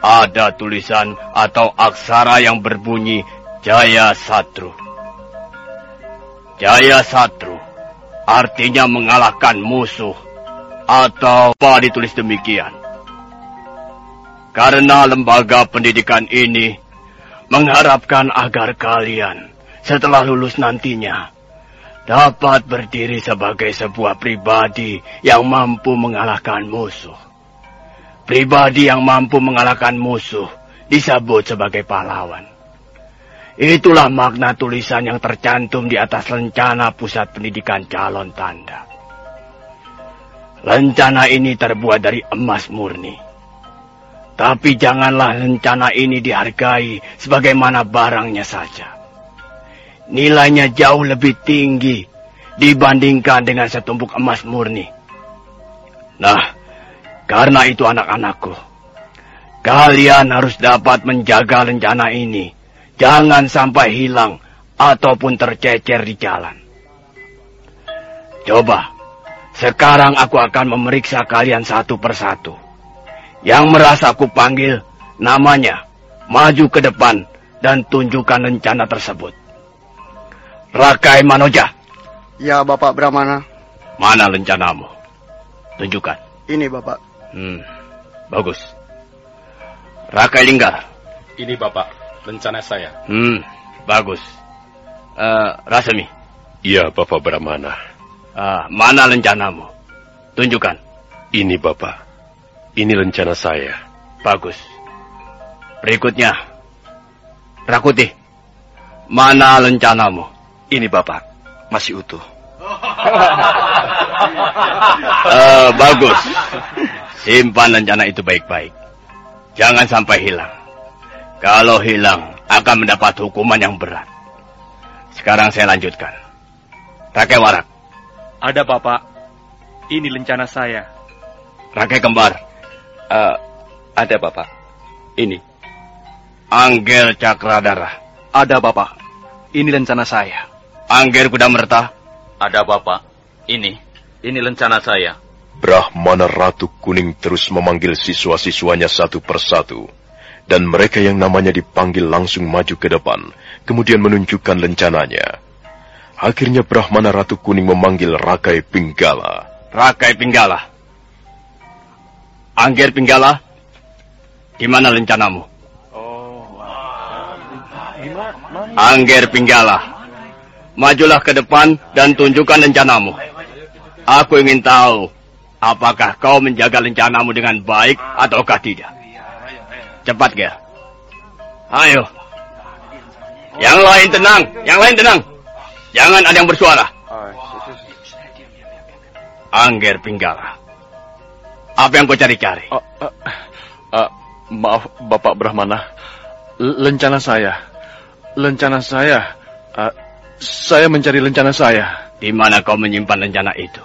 ada tulisan atau aksara yang berbunyi Jaya Satru. Jaya Satru artinya mengalahkan musuh atau apa ditulis demikian. Karena lembaga pendidikan ini mengharapkan agar kalian setelah lulus nantinya dapat berdiri sebagai sebuah pribadi yang mampu mengalahkan musuh. Pribadi yang mampu mengalahkan musuh disebut sebagai pahlawan. Itulah makna tulisan yang tercantum di atas lencana pusat pendidikan calon tanda. Lencana ini terbuat dari emas murni. Tapi janganlah lencana ini dihargai sebagaimana barangnya saja. Nilainya jauh lebih tinggi dibandingkan dengan setumpuk emas murni. Nah, karena itu anak-anakku, kalian harus dapat menjaga lencana ini. Jangan sampai hilang ataupun tercecer di jalan. Coba, sekarang aku akan memeriksa kalian satu persatu. Yang merasa aku panggil, namanya, maju ke depan dan tunjukkan rencana tersebut. Rakai Manoja. Ya, Bapak Brahmana. Mana rencanamu? Tunjukkan. Ini, Bapak. Hmm, bagus. Rakai Linggar. Ini, Bapak, rencana saya. Hmm, bagus. Uh, Rasemi. Iya, Bapak Brahmana. Uh, mana rencanamu? Tunjukkan. Ini, Bapak. Ini rencana saya. Bagus. Berikutnya. Rakuti. Mana rencanamu? Ini, Bapak. Masih utuh. uh, bagus. Simpan rencana itu baik-baik. Jangan sampai hilang. Kalau hilang, akan mendapat hukuman yang berat. Sekarang saya lanjutkan. Rakai Warak. Ada, Bapak. Ini rencana saya. Rakai Kembar. Uh, ada, Bapak. Ini. Angger Cakradara. Ada, Bapak. Ini rencana saya. Angger Kuda Merta. Ada, Bapak. Ini. Ini rencana saya. Brahmana Ratu Kuning terus memanggil siswa-siswanya satu persatu. Dan mereka yang namanya dipanggil langsung maju ke depan, kemudian menunjukkan rencananya. Akhirnya Brahmana Ratu Kuning memanggil Rakai Pinggala. Rakai Pinggala. Angger Pinggala, di mana rencanamu? Oh, Angger Pinggala, majulah ke depan dan tunjukkan rencanamu. Aku ingin tahu apakah kau menjaga rencanamu dengan baik ataukah tidak. Cepat, Ger. Ayo. Yang lain tenang, yang lain tenang. Jangan ada yang bersuara. Angger Pinggala. Apa yang kau cari-cari? Uh, uh, uh, maaf, Bapak Brahmana. Lencana saya. Lencana saya. Uh, saya mencari lencana saya. Di mana kau menyimpan rencana itu?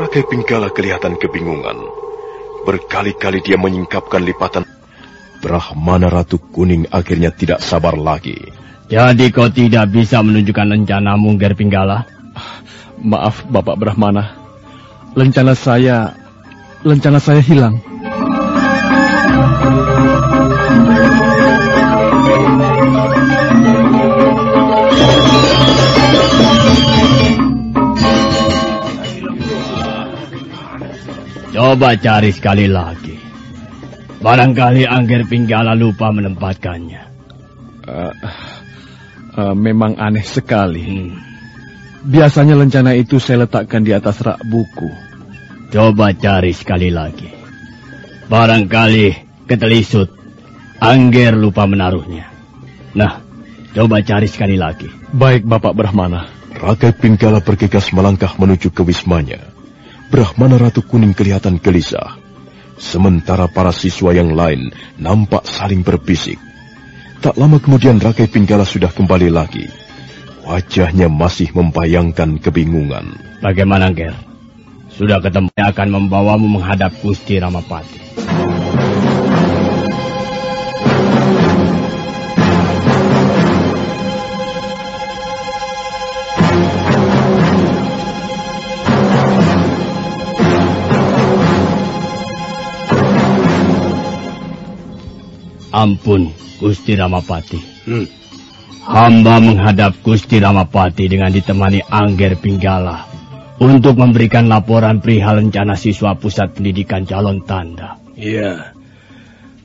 Rakai Pinggala kelihatan kebingungan. Berkali-kali dia menyingkapkan lipatan. Brahmana Ratu Kuning akhirnya tidak sabar lagi. Jadi kau tidak bisa menunjukkan rencanamu, Ger Pinggala? Maaf, Bapak Brahmana. Lencana saya... Lencana saya hilang. Coba cari sekali lagi. Barangkali Angger Pinggala lupa menempatkannya. Uh, uh, memang aneh sekali. Hmm. Biasanya lencana itu saya letakkan di atas rak buku. Coba cari sekali lagi. Barangkali ketelisut. Angger lupa menaruhnya. Nah, coba cari sekali lagi. Baik, Bapak Brahmana. Rakai Pinggala bergegas melangkah menuju ke wismanya. Brahmana Ratu Kuning kelihatan gelisah. Sementara para siswa yang lain nampak saling berbisik. Tak lama kemudian Rakai Pinggala sudah kembali lagi. Wajahnya masih membayangkan kebingungan. Bagaimana, Ger? Sudah ketemu akan membawamu menghadap Gusti Ramapati. Ampun, Gusti Ramapati. Hmm. Hamba menghadap Gusti Ramapati dengan ditemani Angger Pinggala untuk memberikan laporan perihal rencana siswa pusat pendidikan calon tanda. Iya.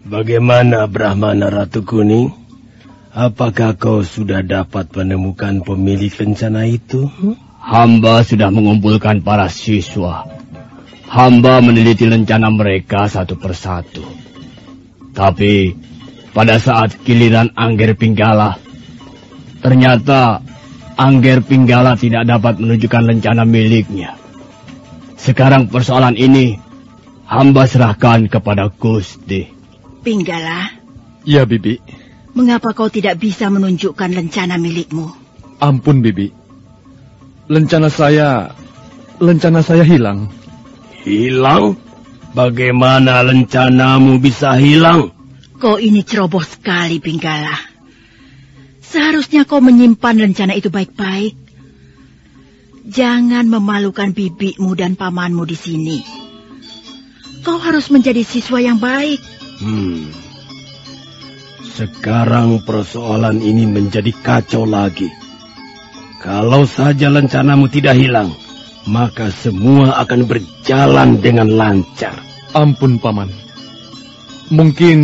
Bagaimana Brahmana Ratu Kuning? Apakah kau sudah dapat menemukan pemilik rencana itu? Hamba sudah mengumpulkan para siswa. Hamba meneliti rencana mereka satu persatu. Tapi pada saat giliran Angger Pinggala, ternyata Angger Pinggala tidak dapat menunjukkan rencana miliknya. Sekarang persoalan ini hamba serahkan kepada Gusti. Pinggala. Ya, Bibi. Mengapa kau tidak bisa menunjukkan lencana milikmu? Ampun, Bibi. Lencana saya... Lencana saya hilang. Hilang? Bagaimana lencanamu bisa hilang? Kau ini ceroboh sekali, Pinggala. Seharusnya kau menyimpan rencana itu baik-baik. Jangan memalukan bibimu dan pamanmu di sini. Kau harus menjadi siswa yang baik. Hmm. Sekarang persoalan ini menjadi kacau lagi. Kalau saja lencanamu tidak hilang, maka semua akan berjalan dengan lancar. Ampun, Paman. Mungkin...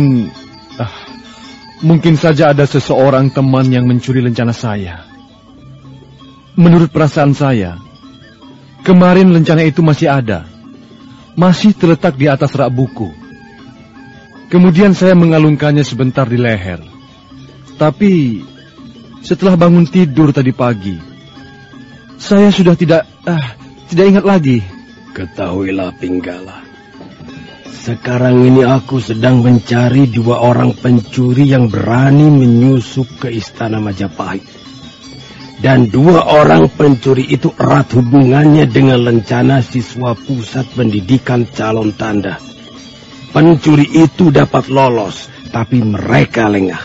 Mungkin saja ada seseorang teman yang mencuri lencana saya. Menurut perasaan saya, kemarin lencana itu masih ada. Masih terletak di atas rak buku. Kemudian saya mengalungkannya sebentar di leher. Tapi setelah bangun tidur tadi pagi, saya sudah tidak ah, tidak ingat lagi. Ketahuilah Pinggala. Sekarang ini aku sedang mencari dua orang pencuri yang berani menyusup ke istana Majapahit. Dan dua orang pencuri itu erat hubungannya dengan lencana siswa pusat pendidikan calon tanda. Pencuri itu dapat lolos, tapi mereka lengah.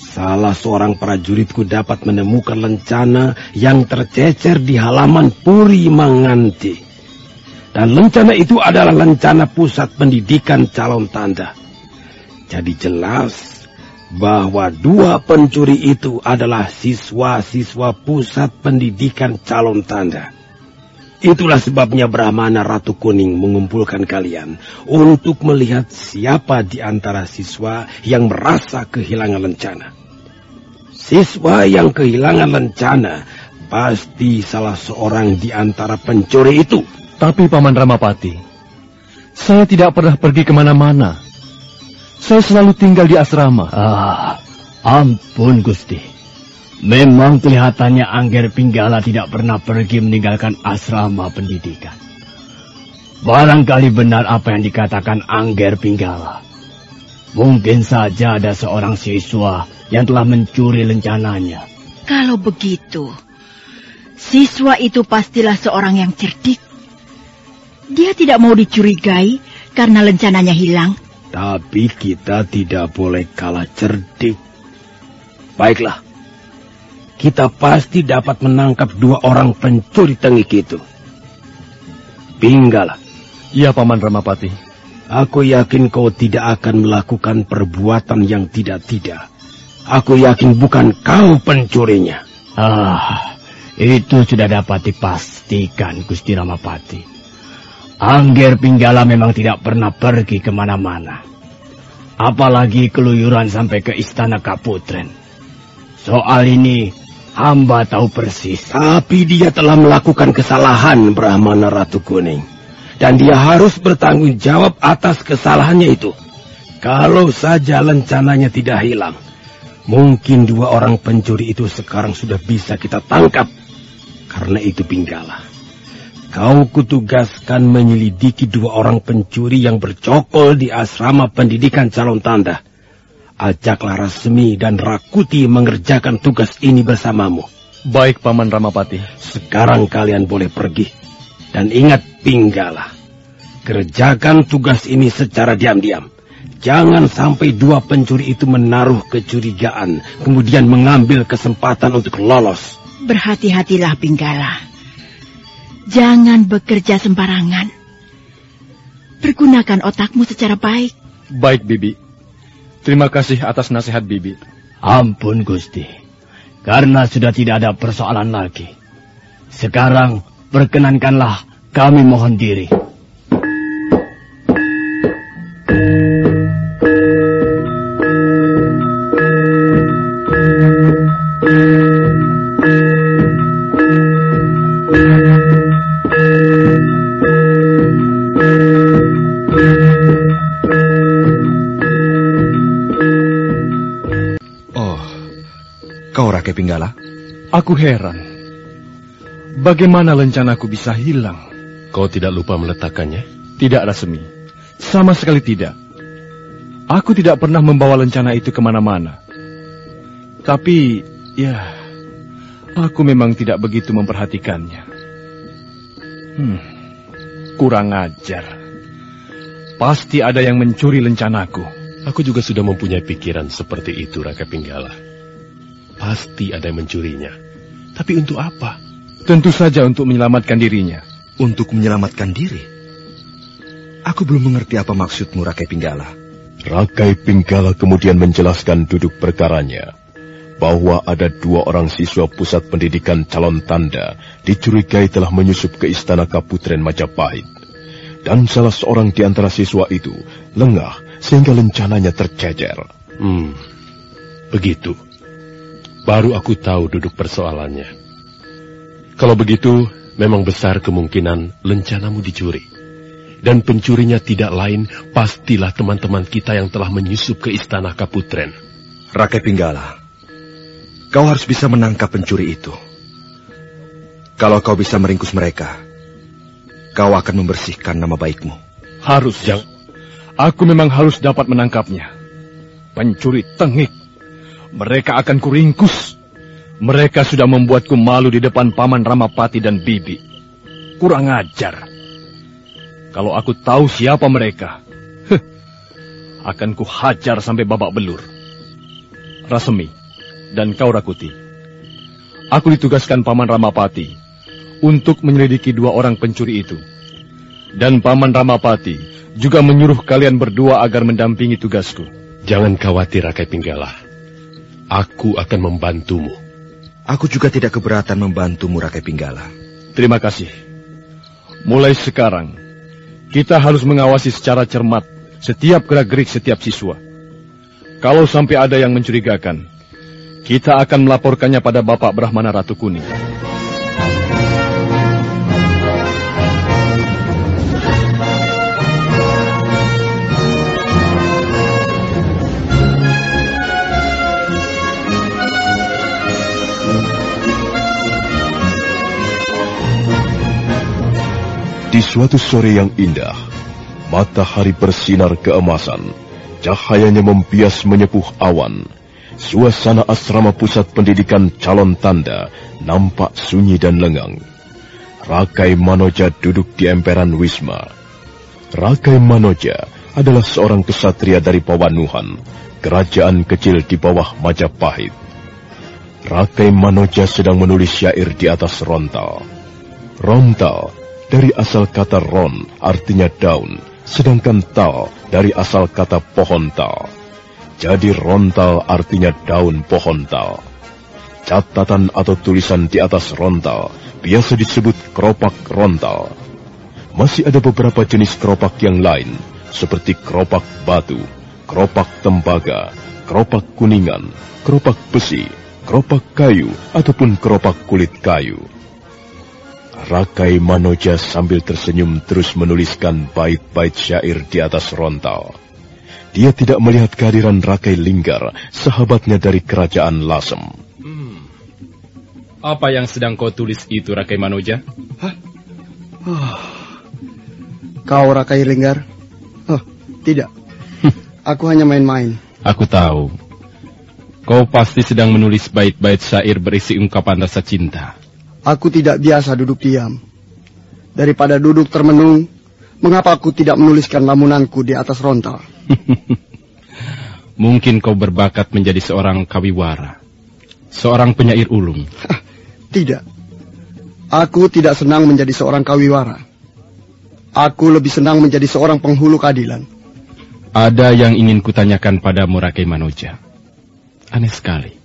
Salah seorang prajuritku dapat menemukan lencana yang tercecer di halaman Puri Manganti. Dan lencana itu adalah lencana pusat pendidikan calon tanda. Jadi jelas bahwa dua pencuri itu adalah siswa-siswa pusat pendidikan calon tanda. Itulah sebabnya Brahmana Ratu Kuning mengumpulkan kalian untuk melihat siapa di antara siswa yang merasa kehilangan lencana. Siswa yang kehilangan lencana pasti salah seorang di antara pencuri itu. Tapi Paman Ramapati, saya tidak pernah pergi ke mana-mana. Saya selalu tinggal di asrama. Ah, ampun Gusti. Memang kelihatannya Angger Pinggala tidak pernah pergi meninggalkan asrama pendidikan. Barangkali benar apa yang dikatakan Angger Pinggala. Mungkin saja ada seorang siswa yang telah mencuri lencananya. Kalau begitu, siswa itu pastilah seorang yang cerdik. Dia tidak mau dicurigai karena lencananya hilang. Tapi kita tidak boleh kalah cerdik. Baiklah, kita pasti dapat menangkap dua orang pencuri tengik itu. Pinggala. Iya, Paman Ramapati. Aku yakin kau tidak akan melakukan perbuatan yang tidak-tidak. Aku yakin bukan kau pencurinya. Ah, itu sudah dapat dipastikan, Gusti Ramapati. Angger Pinggala memang tidak pernah pergi ke mana-mana. Apalagi keluyuran sampai ke istana Kaputren. Soal ini hamba tahu persis. Tapi dia telah melakukan kesalahan Brahmana Ratu Kuning. Dan dia harus bertanggung jawab atas kesalahannya itu. Kalau saja lencananya tidak hilang. Mungkin dua orang pencuri itu sekarang sudah bisa kita tangkap. Karena itu Pinggala. Kau kutugaskan menyelidiki dua orang pencuri yang bercokol di asrama pendidikan calon tanda. Ajaklah Rasmi dan Rakuti mengerjakan tugas ini bersamamu. Baik, Paman Ramapati. Sekarang kalian boleh pergi. Dan ingat Pinggala. Kerjakan tugas ini secara diam-diam. Jangan sampai dua pencuri itu menaruh kecurigaan, kemudian mengambil kesempatan untuk lolos. Berhati-hatilah Pinggala. Jangan bekerja sembarangan. Pergunakan otakmu secara baik. Baik, Bibi. Terima kasih atas nasihat Bibi. Ampun, Gusti. Karena sudah tidak ada persoalan lagi. Sekarang, perkenankanlah kami mohon diri. kau, Aku heran. Bagaimana lencanaku bisa hilang? Kau tidak lupa meletakkannya? Tidak, Rasmi. Sama sekali tidak. Aku tidak pernah membawa lencana itu ke mana-mana. Tapi, ya, aku memang tidak begitu memperhatikannya. Hmm, kurang ajar. Pasti ada yang mencuri lencanaku. Aku juga sudah mempunyai pikiran seperti itu, Raka Pinggala. Pasti ada yang mencurinya. Tapi untuk apa? Tentu saja untuk menyelamatkan dirinya. Untuk menyelamatkan diri? Aku belum mengerti apa maksudmu, Rakai Pinggala. Rakai Pinggala kemudian menjelaskan duduk perkaranya bahwa ada dua orang siswa pusat pendidikan calon tanda dicurigai telah menyusup ke istana Kaputren Majapahit. Dan salah seorang di antara siswa itu lengah sehingga lencananya tercecer. Hmm, begitu. Baru aku tahu duduk persoalannya. Kalau begitu, memang besar kemungkinan lencanamu dicuri. Dan pencurinya tidak lain pastilah teman-teman kita yang telah menyusup ke istana Kaputren. Rakai Pinggala, kau harus bisa menangkap pencuri itu. Kalau kau bisa meringkus mereka, kau akan membersihkan nama baikmu. Harus, Jang. Aku memang harus dapat menangkapnya. Pencuri tengik. Mereka akan kuringkus. Mereka sudah membuatku malu di depan Paman Ramapati dan Bibi. Kurang ajar. Kalau aku tahu siapa mereka, huh, akan kuhajar sampai babak belur. Rasemi dan kau Rakuti, aku ditugaskan Paman Ramapati untuk menyelidiki dua orang pencuri itu. Dan Paman Ramapati juga menyuruh kalian berdua agar mendampingi tugasku. Jangan khawatir, Rakai Pinggala. Aku akan membantumu. Aku juga tidak keberatan membantumu, Rakai Pinggala. Terima kasih. Mulai sekarang, kita harus mengawasi secara cermat setiap gerak-gerik setiap siswa. Kalau sampai ada yang mencurigakan, kita akan melaporkannya pada Bapak Brahmana Ratu Kuning. Di suatu sore yang indah, matahari bersinar keemasan, cahayanya membias menyepuh awan. Suasana asrama pusat pendidikan calon tanda nampak sunyi dan lengang. Rakai Manoja duduk di emperan Wisma. Rakai Manoja adalah seorang kesatria dari Pawanuhan, kerajaan kecil di bawah Majapahit. Rakai Manoja sedang menulis syair di atas rontal. Rontal dari asal kata ron artinya daun, sedangkan tal dari asal kata pohon tal. Jadi rontal artinya daun pohon tal. Catatan atau tulisan di atas rontal biasa disebut keropak rontal. Masih ada beberapa jenis keropak yang lain, seperti keropak batu, keropak tembaga, keropak kuningan, keropak besi, keropak kayu, ataupun keropak kulit kayu. Rakai Manoja sambil tersenyum terus menuliskan bait-bait syair di atas rontal. Dia tidak melihat kehadiran Rakai Linggar, sahabatnya dari kerajaan Lasem. Hmm. Apa yang sedang kau tulis itu, Rakai Manoja? Hah? Oh. Kau Rakai Linggar? Oh, tidak. Aku hanya main-main. Aku tahu. Kau pasti sedang menulis bait-bait syair berisi ungkapan rasa cinta. Aku tidak biasa duduk diam. Daripada duduk termenung, mengapa aku tidak menuliskan lamunanku di atas rontal? Mungkin kau berbakat menjadi seorang kawiwara. Seorang penyair ulung. tidak. Aku tidak senang menjadi seorang kawiwara. Aku lebih senang menjadi seorang penghulu keadilan. Ada yang ingin kutanyakan pada Murakai Manoja. Aneh sekali.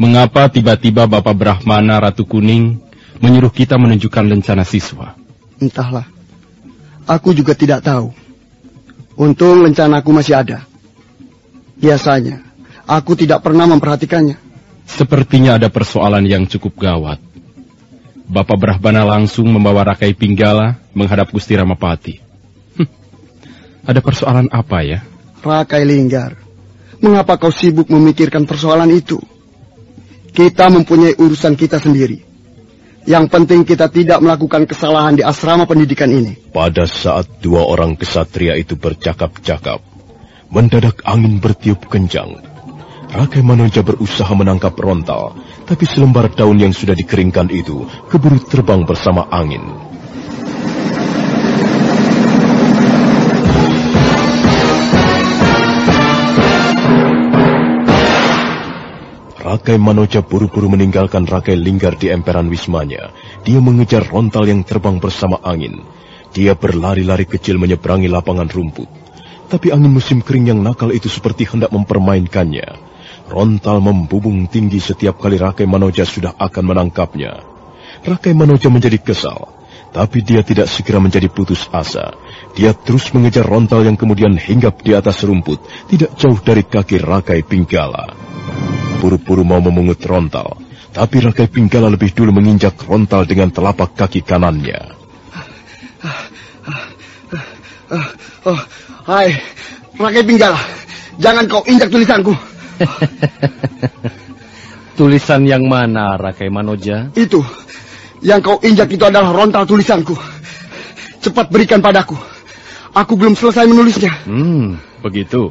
Mengapa tiba-tiba Bapak Brahmana Ratu Kuning menyuruh kita menunjukkan lencana siswa? Entahlah. Aku juga tidak tahu. Untung lencanaku masih ada. Biasanya, aku tidak pernah memperhatikannya. Sepertinya ada persoalan yang cukup gawat. Bapak Brahmana langsung membawa Rakai Pinggala menghadap Gusti Ramapati. Hm, ada persoalan apa ya? Rakai Linggar, mengapa kau sibuk memikirkan persoalan itu? Kita mempunyai urusan kita sendiri. Yang penting kita tidak melakukan kesalahan di asrama pendidikan ini. Pada saat dua orang kesatria itu bercakap-cakap, mendadak angin bertiup kencang. Rakai Manoja berusaha menangkap rontal, tapi selembar daun yang sudah dikeringkan itu keburu terbang bersama angin. Rakai Manoja buru-buru meninggalkan Rakai Linggar di emperan wismanya. Dia mengejar rontal yang terbang bersama angin. Dia berlari-lari kecil menyeberangi lapangan rumput. Tapi angin musim kering yang nakal itu seperti hendak mempermainkannya. Rontal membubung tinggi setiap kali Rakai Manoja sudah akan menangkapnya. Rakai Manoja menjadi kesal. Tapi dia tidak segera menjadi putus asa. Dia terus mengejar rontal yang kemudian hinggap di atas rumput, tidak jauh dari kaki Rakai Pinggala buru-buru mau memungut rontal, tapi Rakai Pinggala lebih dulu menginjak rontal dengan telapak kaki kanannya. Oh, hai, Rakai Pinggala, jangan kau injak tulisanku. Tulisan yang mana, Rakai Manoja? Itu, yang kau injak itu adalah rontal tulisanku. Cepat berikan padaku. Aku belum selesai menulisnya. Hmm, begitu.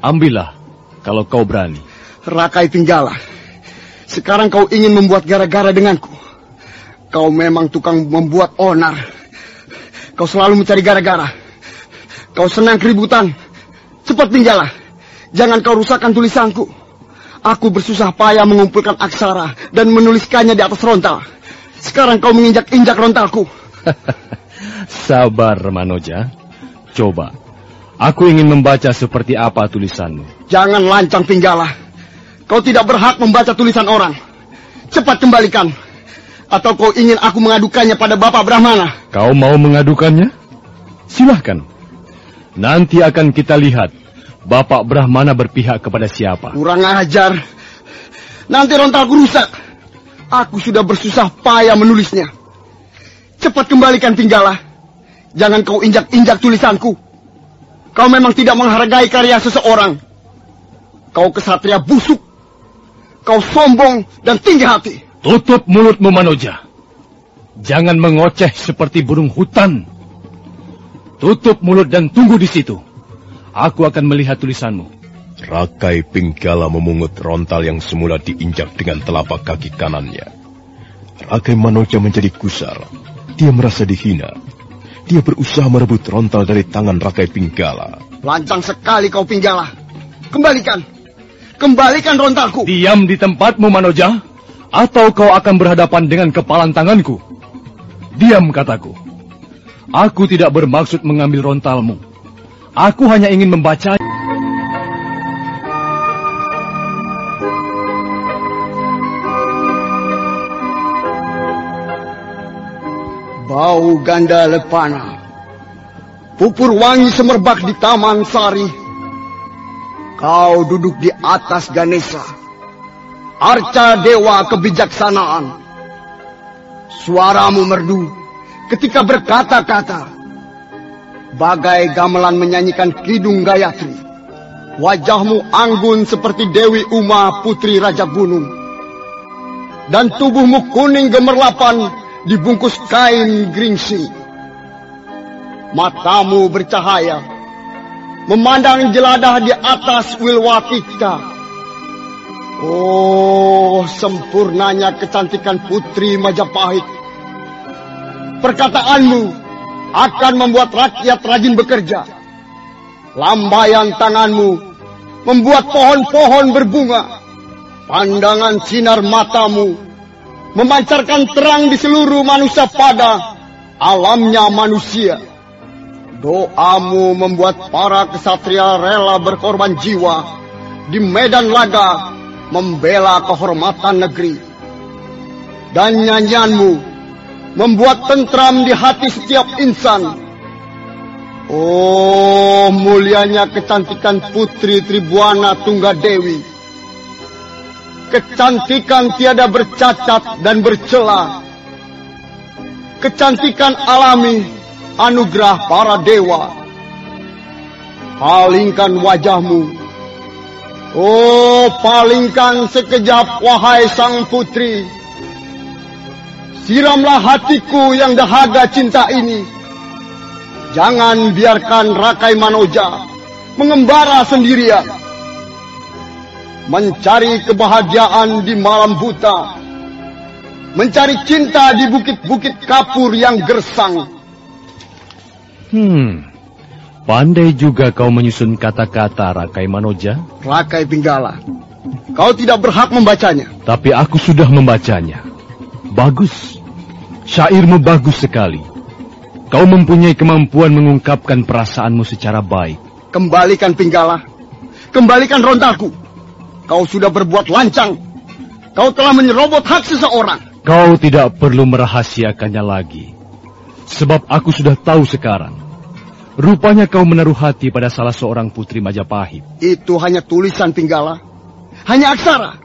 Ambillah, kalau kau berani. Rakai Pinggala. Sekarang kau ingin membuat gara-gara denganku. Kau memang tukang membuat onar. Kau selalu mencari gara-gara. Kau senang keributan. Cepat Pinggala. Jangan kau rusakkan tulisanku. Aku bersusah payah mengumpulkan aksara dan menuliskannya di atas rontal. Sekarang kau menginjak-injak rontalku. Sabar, Manoja. Coba. Aku ingin membaca seperti apa tulisanmu. Jangan lancang Pinggala. Kau tidak berhak membaca tulisan orang. Cepat kembalikan. Atau kau ingin aku mengadukannya pada Bapak Brahmana? Kau mau mengadukannya? Silahkan. Nanti akan kita lihat Bapak Brahmana berpihak kepada siapa. Kurang ajar. Nanti rontalku rusak. Aku sudah bersusah payah menulisnya. Cepat kembalikan tinggalah. Jangan kau injak-injak tulisanku. Kau memang tidak menghargai karya seseorang. Kau kesatria busuk. Kau sombong dan tinggi hati. Tutup mulutmu, Manoja. Jangan mengoceh seperti burung hutan. Tutup mulut dan tunggu di situ. Aku akan melihat tulisanmu. Rakai Pinggala memungut rontal yang semula diinjak dengan telapak kaki kanannya. Rakai Manoja menjadi gusar. Dia merasa dihina. Dia berusaha merebut rontal dari tangan Rakai Pinggala. Lancang sekali kau Pinggala. Kembalikan. Kembalikan rontalku. Diam di tempatmu, Manoja. Atau kau akan berhadapan dengan kepalan tanganku. Diam, kataku. Aku tidak bermaksud mengambil rontalmu. Aku hanya ingin membaca... Bau ganda lepana. Pupur wangi semerbak di taman sari Kau duduk di atas Ganesha, arca dewa kebijaksanaan. Suaramu merdu ketika berkata-kata, bagai gamelan menyanyikan kidung Gayatri. Wajahmu anggun seperti Dewi Uma putri Raja Gunung. Dan tubuhmu kuning gemerlapan dibungkus kain gringsi. Matamu bercahaya memandang jeladah di atas Wilwatika. Oh, sempurnanya kecantikan putri Majapahit. Perkataanmu akan membuat rakyat rajin bekerja. Lambaian tanganmu membuat pohon-pohon berbunga. Pandangan sinar matamu memancarkan terang di seluruh manusia pada alamnya manusia. Doamu membuat para kesatria rela berkorban jiwa di medan laga membela kehormatan negeri. Dan nyanyianmu membuat tentram di hati setiap insan. Oh, mulianya kecantikan putri Tribuana Tunggadewi. Kecantikan tiada bercacat dan bercela. Kecantikan alami anugerah para dewa. Palingkan wajahmu. Oh palingkan sekejap, wahai sang putri. Siramlah hatiku yang dahaga cinta ini. Jangan biarkan Rakai Manoja mengembara sendirian. Mencari kebahagiaan di malam buta. Mencari cinta di bukit-bukit kapur yang gersang. Hmm, pandai juga kau menyusun kata-kata Rakai Manoja. Rakai Pinggala, kau tidak berhak membacanya. Tapi aku sudah membacanya. Bagus. Syairmu bagus sekali. Kau mempunyai kemampuan mengungkapkan perasaanmu secara baik. Kembalikan Pinggala. Kembalikan rontalku. Kau sudah berbuat lancang. Kau telah menyerobot hak seseorang. Kau tidak perlu merahasiakannya lagi. Sebab aku sudah tahu sekarang. Rupanya kau menaruh hati pada salah seorang putri Majapahit. Itu hanya tulisan Pinggala. Hanya aksara.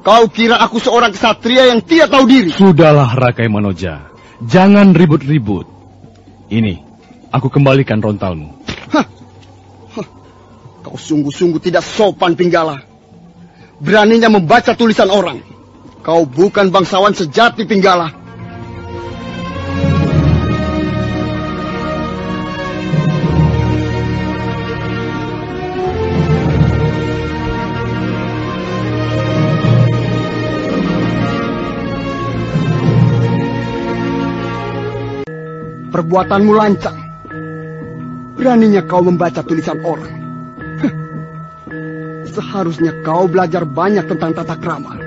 Kau kira aku seorang kesatria yang tidak tahu diri. Sudahlah Rakai Manoja. Jangan ribut-ribut. Ini, aku kembalikan rontalmu. Hah. Hah. Kau sungguh-sungguh tidak sopan Pinggala. Beraninya membaca tulisan orang. Kau bukan bangsawan sejati Pinggala. Perbuatanmu lancang. Beraninya kau membaca tulisan orang. Seharusnya kau belajar banyak tentang tata krama.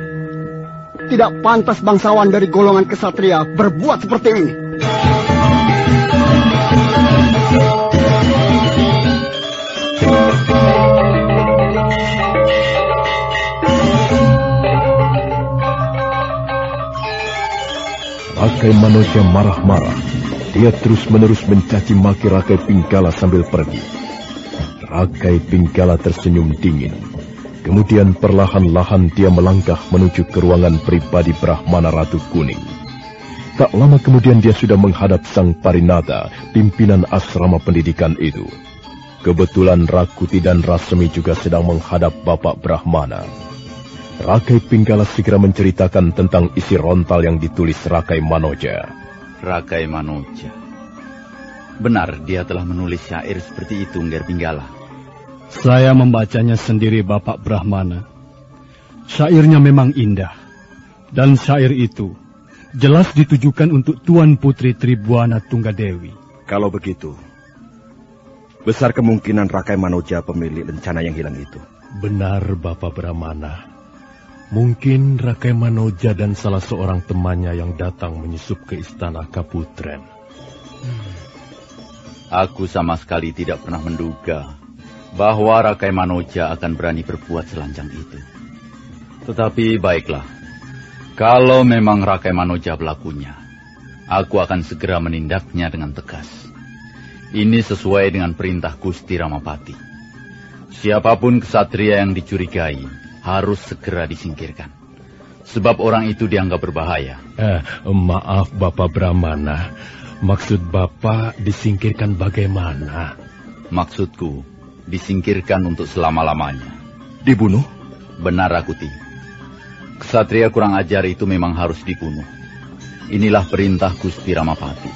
Tidak pantas bangsawan dari golongan kesatria berbuat seperti ini. Rakai Manoja marah-marah. Dia terus-menerus mencaci maki Rakai Pinggala sambil pergi. Rakai Pinggala tersenyum dingin. Kemudian perlahan-lahan dia melangkah menuju ke ruangan pribadi Brahmana Ratu Kuning. Tak lama kemudian dia sudah menghadap Sang Parinata, pimpinan asrama pendidikan itu. Kebetulan Rakuti dan Rasmi juga sedang menghadap Bapak Brahmana. Rakai Pinggala segera menceritakan tentang isi rontal yang ditulis Rakai Manoja. Rakai Manoja. Benar dia telah menulis syair seperti itu, Ngger Pinggala. Saya membacanya sendiri Bapak Brahmana. Syairnya memang indah. Dan syair itu jelas ditujukan untuk Tuan Putri Tribuana Tunggadewi. Kalau begitu, besar kemungkinan Rakai Manoja pemilik lencana yang hilang itu. Benar, Bapak Brahmana. Mungkin Rakai Manoja dan salah seorang temannya yang datang menyusup ke istana Kaputren. Aku sama sekali tidak pernah menduga bahwa Rakai Manoja akan berani berbuat selanjang itu. Tetapi baiklah, kalau memang Rakai Manoja pelakunya, aku akan segera menindaknya dengan tegas. Ini sesuai dengan perintah Gusti Ramapati. Siapa pun kesatria yang dicurigai harus segera disingkirkan. Sebab orang itu dianggap berbahaya. Eh, maaf Bapak Brahmana. Maksud Bapak disingkirkan bagaimana? Maksudku, disingkirkan untuk selama-lamanya. Dibunuh? Benar, Rakuti. Kesatria kurang ajar itu memang harus dibunuh. Inilah perintah Gusti Ramapati.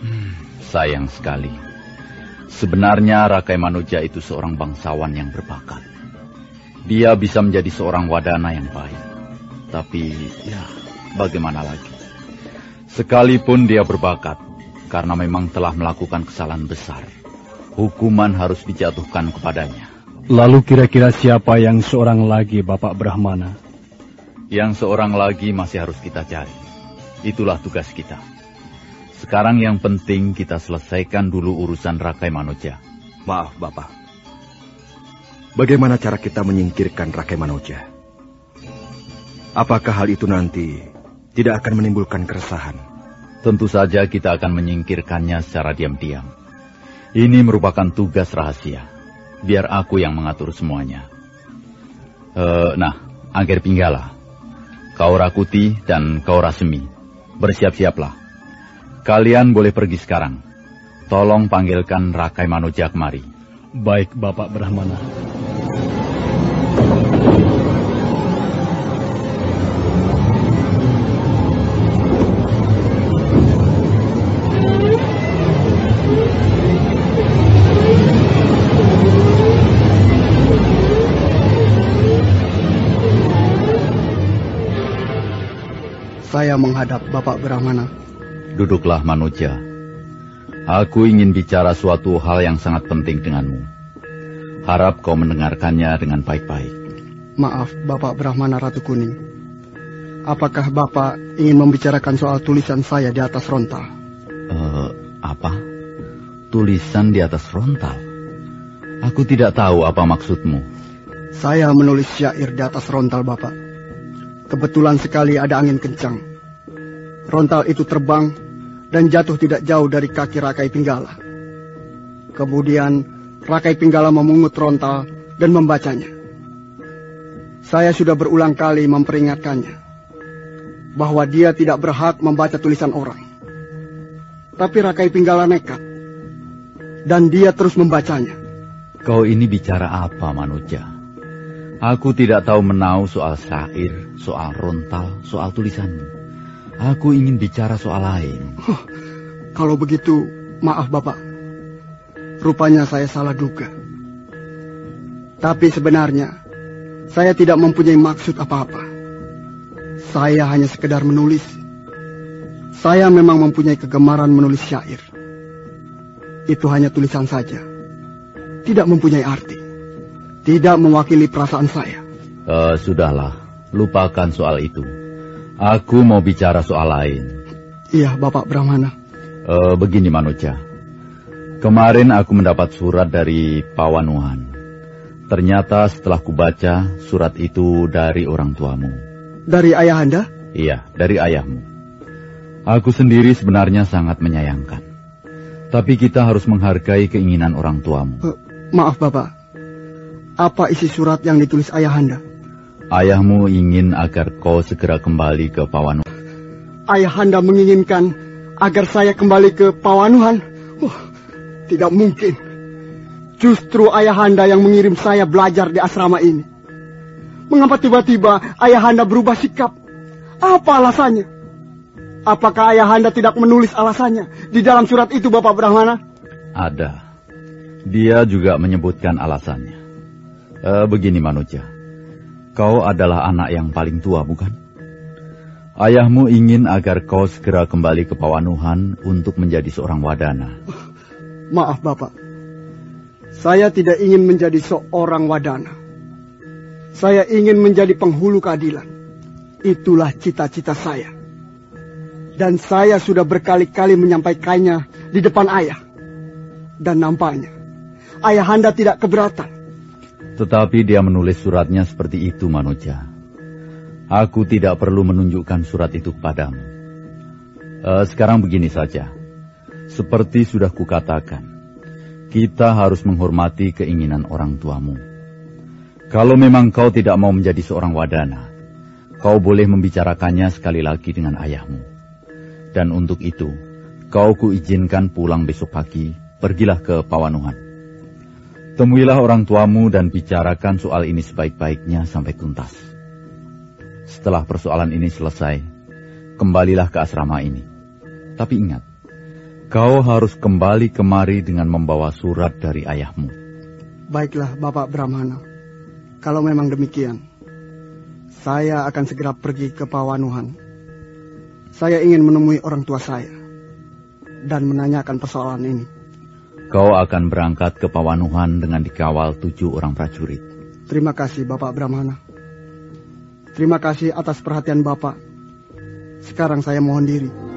Hmm, sayang sekali. Sebenarnya Rakai Manuja itu seorang bangsawan yang berbakat. Dia bisa menjadi seorang wadana yang baik. Tapi, ya, bagaimana lagi? Sekalipun dia berbakat, karena memang telah melakukan kesalahan besar, hukuman harus dijatuhkan kepadanya. Lalu kira-kira siapa yang seorang lagi Bapak Brahmana? Yang seorang lagi masih harus kita cari. Itulah tugas kita. Sekarang yang penting kita selesaikan dulu urusan Rakai Manoja. Maaf, Bapak. Bagaimana cara kita menyingkirkan Rakai Manoja? Apakah hal itu nanti tidak akan menimbulkan keresahan? Tentu saja kita akan menyingkirkannya secara diam-diam. Ini merupakan tugas rahasia. Biar aku yang mengatur semuanya. Uh, nah, Angger Pinggala, kau Rakuti dan kau Rasemi, bersiap-siaplah. Kalian boleh pergi sekarang. Tolong panggilkan Rakai Manoja kemari. Baik, Bapak Brahmana. Saya menghadap Bapak Brahmana. Duduklah Manuja. Aku ingin bicara suatu hal yang sangat penting denganmu. Harap kau mendengarkannya dengan baik-baik. Maaf, Bapak Brahmana Ratu Kuning. Apakah Bapak ingin membicarakan soal tulisan saya di atas rontal? Uh, apa? Tulisan di atas frontal? Aku tidak tahu apa maksudmu. Saya menulis syair di atas rontal Bapak. Kebetulan sekali ada angin kencang. Rontal itu terbang dan jatuh tidak jauh dari kaki Rakai Pinggala. Kemudian Rakai Pinggala memungut rontal dan membacanya. Saya sudah berulang kali memperingatkannya bahwa dia tidak berhak membaca tulisan orang. Tapi Rakai Pinggala nekat dan dia terus membacanya. Kau ini bicara apa, Manuja? Aku tidak tahu menau soal syair, soal rontal, soal tulisanmu. Aku ingin bicara soal lain. Huh, kalau begitu, maaf Bapak. Rupanya saya salah duga. Tapi sebenarnya, saya tidak mempunyai maksud apa-apa. Saya hanya sekedar menulis. Saya memang mempunyai kegemaran menulis syair. Itu hanya tulisan saja. Tidak mempunyai arti. Tidak mewakili perasaan saya. Uh, sudahlah, lupakan soal itu. Aku mau bicara soal lain. Iya, Bapak Brahmana. Uh, begini, Manuja. Kemarin aku mendapat surat dari Pawanuhan. Ternyata setelah kubaca, surat itu dari orang tuamu. Dari ayah Anda? Iya, dari ayahmu. Aku sendiri sebenarnya sangat menyayangkan. Tapi kita harus menghargai keinginan orang tuamu. Uh, maaf, Bapak. Apa isi surat yang ditulis ayah Anda? Ayahmu ingin agar kau segera kembali ke Pawanuhan. Ayah Anda menginginkan agar saya kembali ke Pawanuhan? Oh, tidak mungkin. Justru ayah Anda yang mengirim saya belajar di asrama ini. Mengapa tiba-tiba ayah Anda berubah sikap? Apa alasannya? Apakah ayah Anda tidak menulis alasannya di dalam surat itu, Bapak Brahmana? Ada. Dia juga menyebutkan alasannya. E, begini, Manuja. Kau adalah anak yang paling tua, bukan? Ayahmu ingin agar kau segera kembali ke Pawanuhan untuk menjadi seorang wadana. Maaf, Bapak. Saya tidak ingin menjadi seorang wadana. Saya ingin menjadi penghulu keadilan. Itulah cita-cita saya. Dan saya sudah berkali-kali menyampaikannya di depan ayah. Dan nampaknya, ayah Anda tidak keberatan. Tetapi dia menulis suratnya seperti itu, Manoja. Aku tidak perlu menunjukkan surat itu kepadamu. Uh, sekarang begini saja. Seperti sudah kukatakan, kita harus menghormati keinginan orang tuamu. Kalau memang kau tidak mau menjadi seorang wadana, kau boleh membicarakannya sekali lagi dengan ayahmu. Dan untuk itu, kau kuizinkan pulang besok pagi, pergilah ke Pawanuhan. Temuilah orang tuamu dan bicarakan soal ini sebaik-baiknya sampai tuntas. Setelah persoalan ini selesai, kembalilah ke asrama ini. Tapi ingat, kau harus kembali kemari dengan membawa surat dari ayahmu. Baiklah, Bapak Brahmana. Kalau memang demikian, saya akan segera pergi ke Pawanuhan. Saya ingin menemui orang tua saya dan menanyakan persoalan ini. Kau akan berangkat ke Pawanuhan dengan dikawal tujuh orang prajurit. Terima kasih Bapak Brahmana. Terima kasih atas perhatian Bapak. Sekarang saya mohon diri.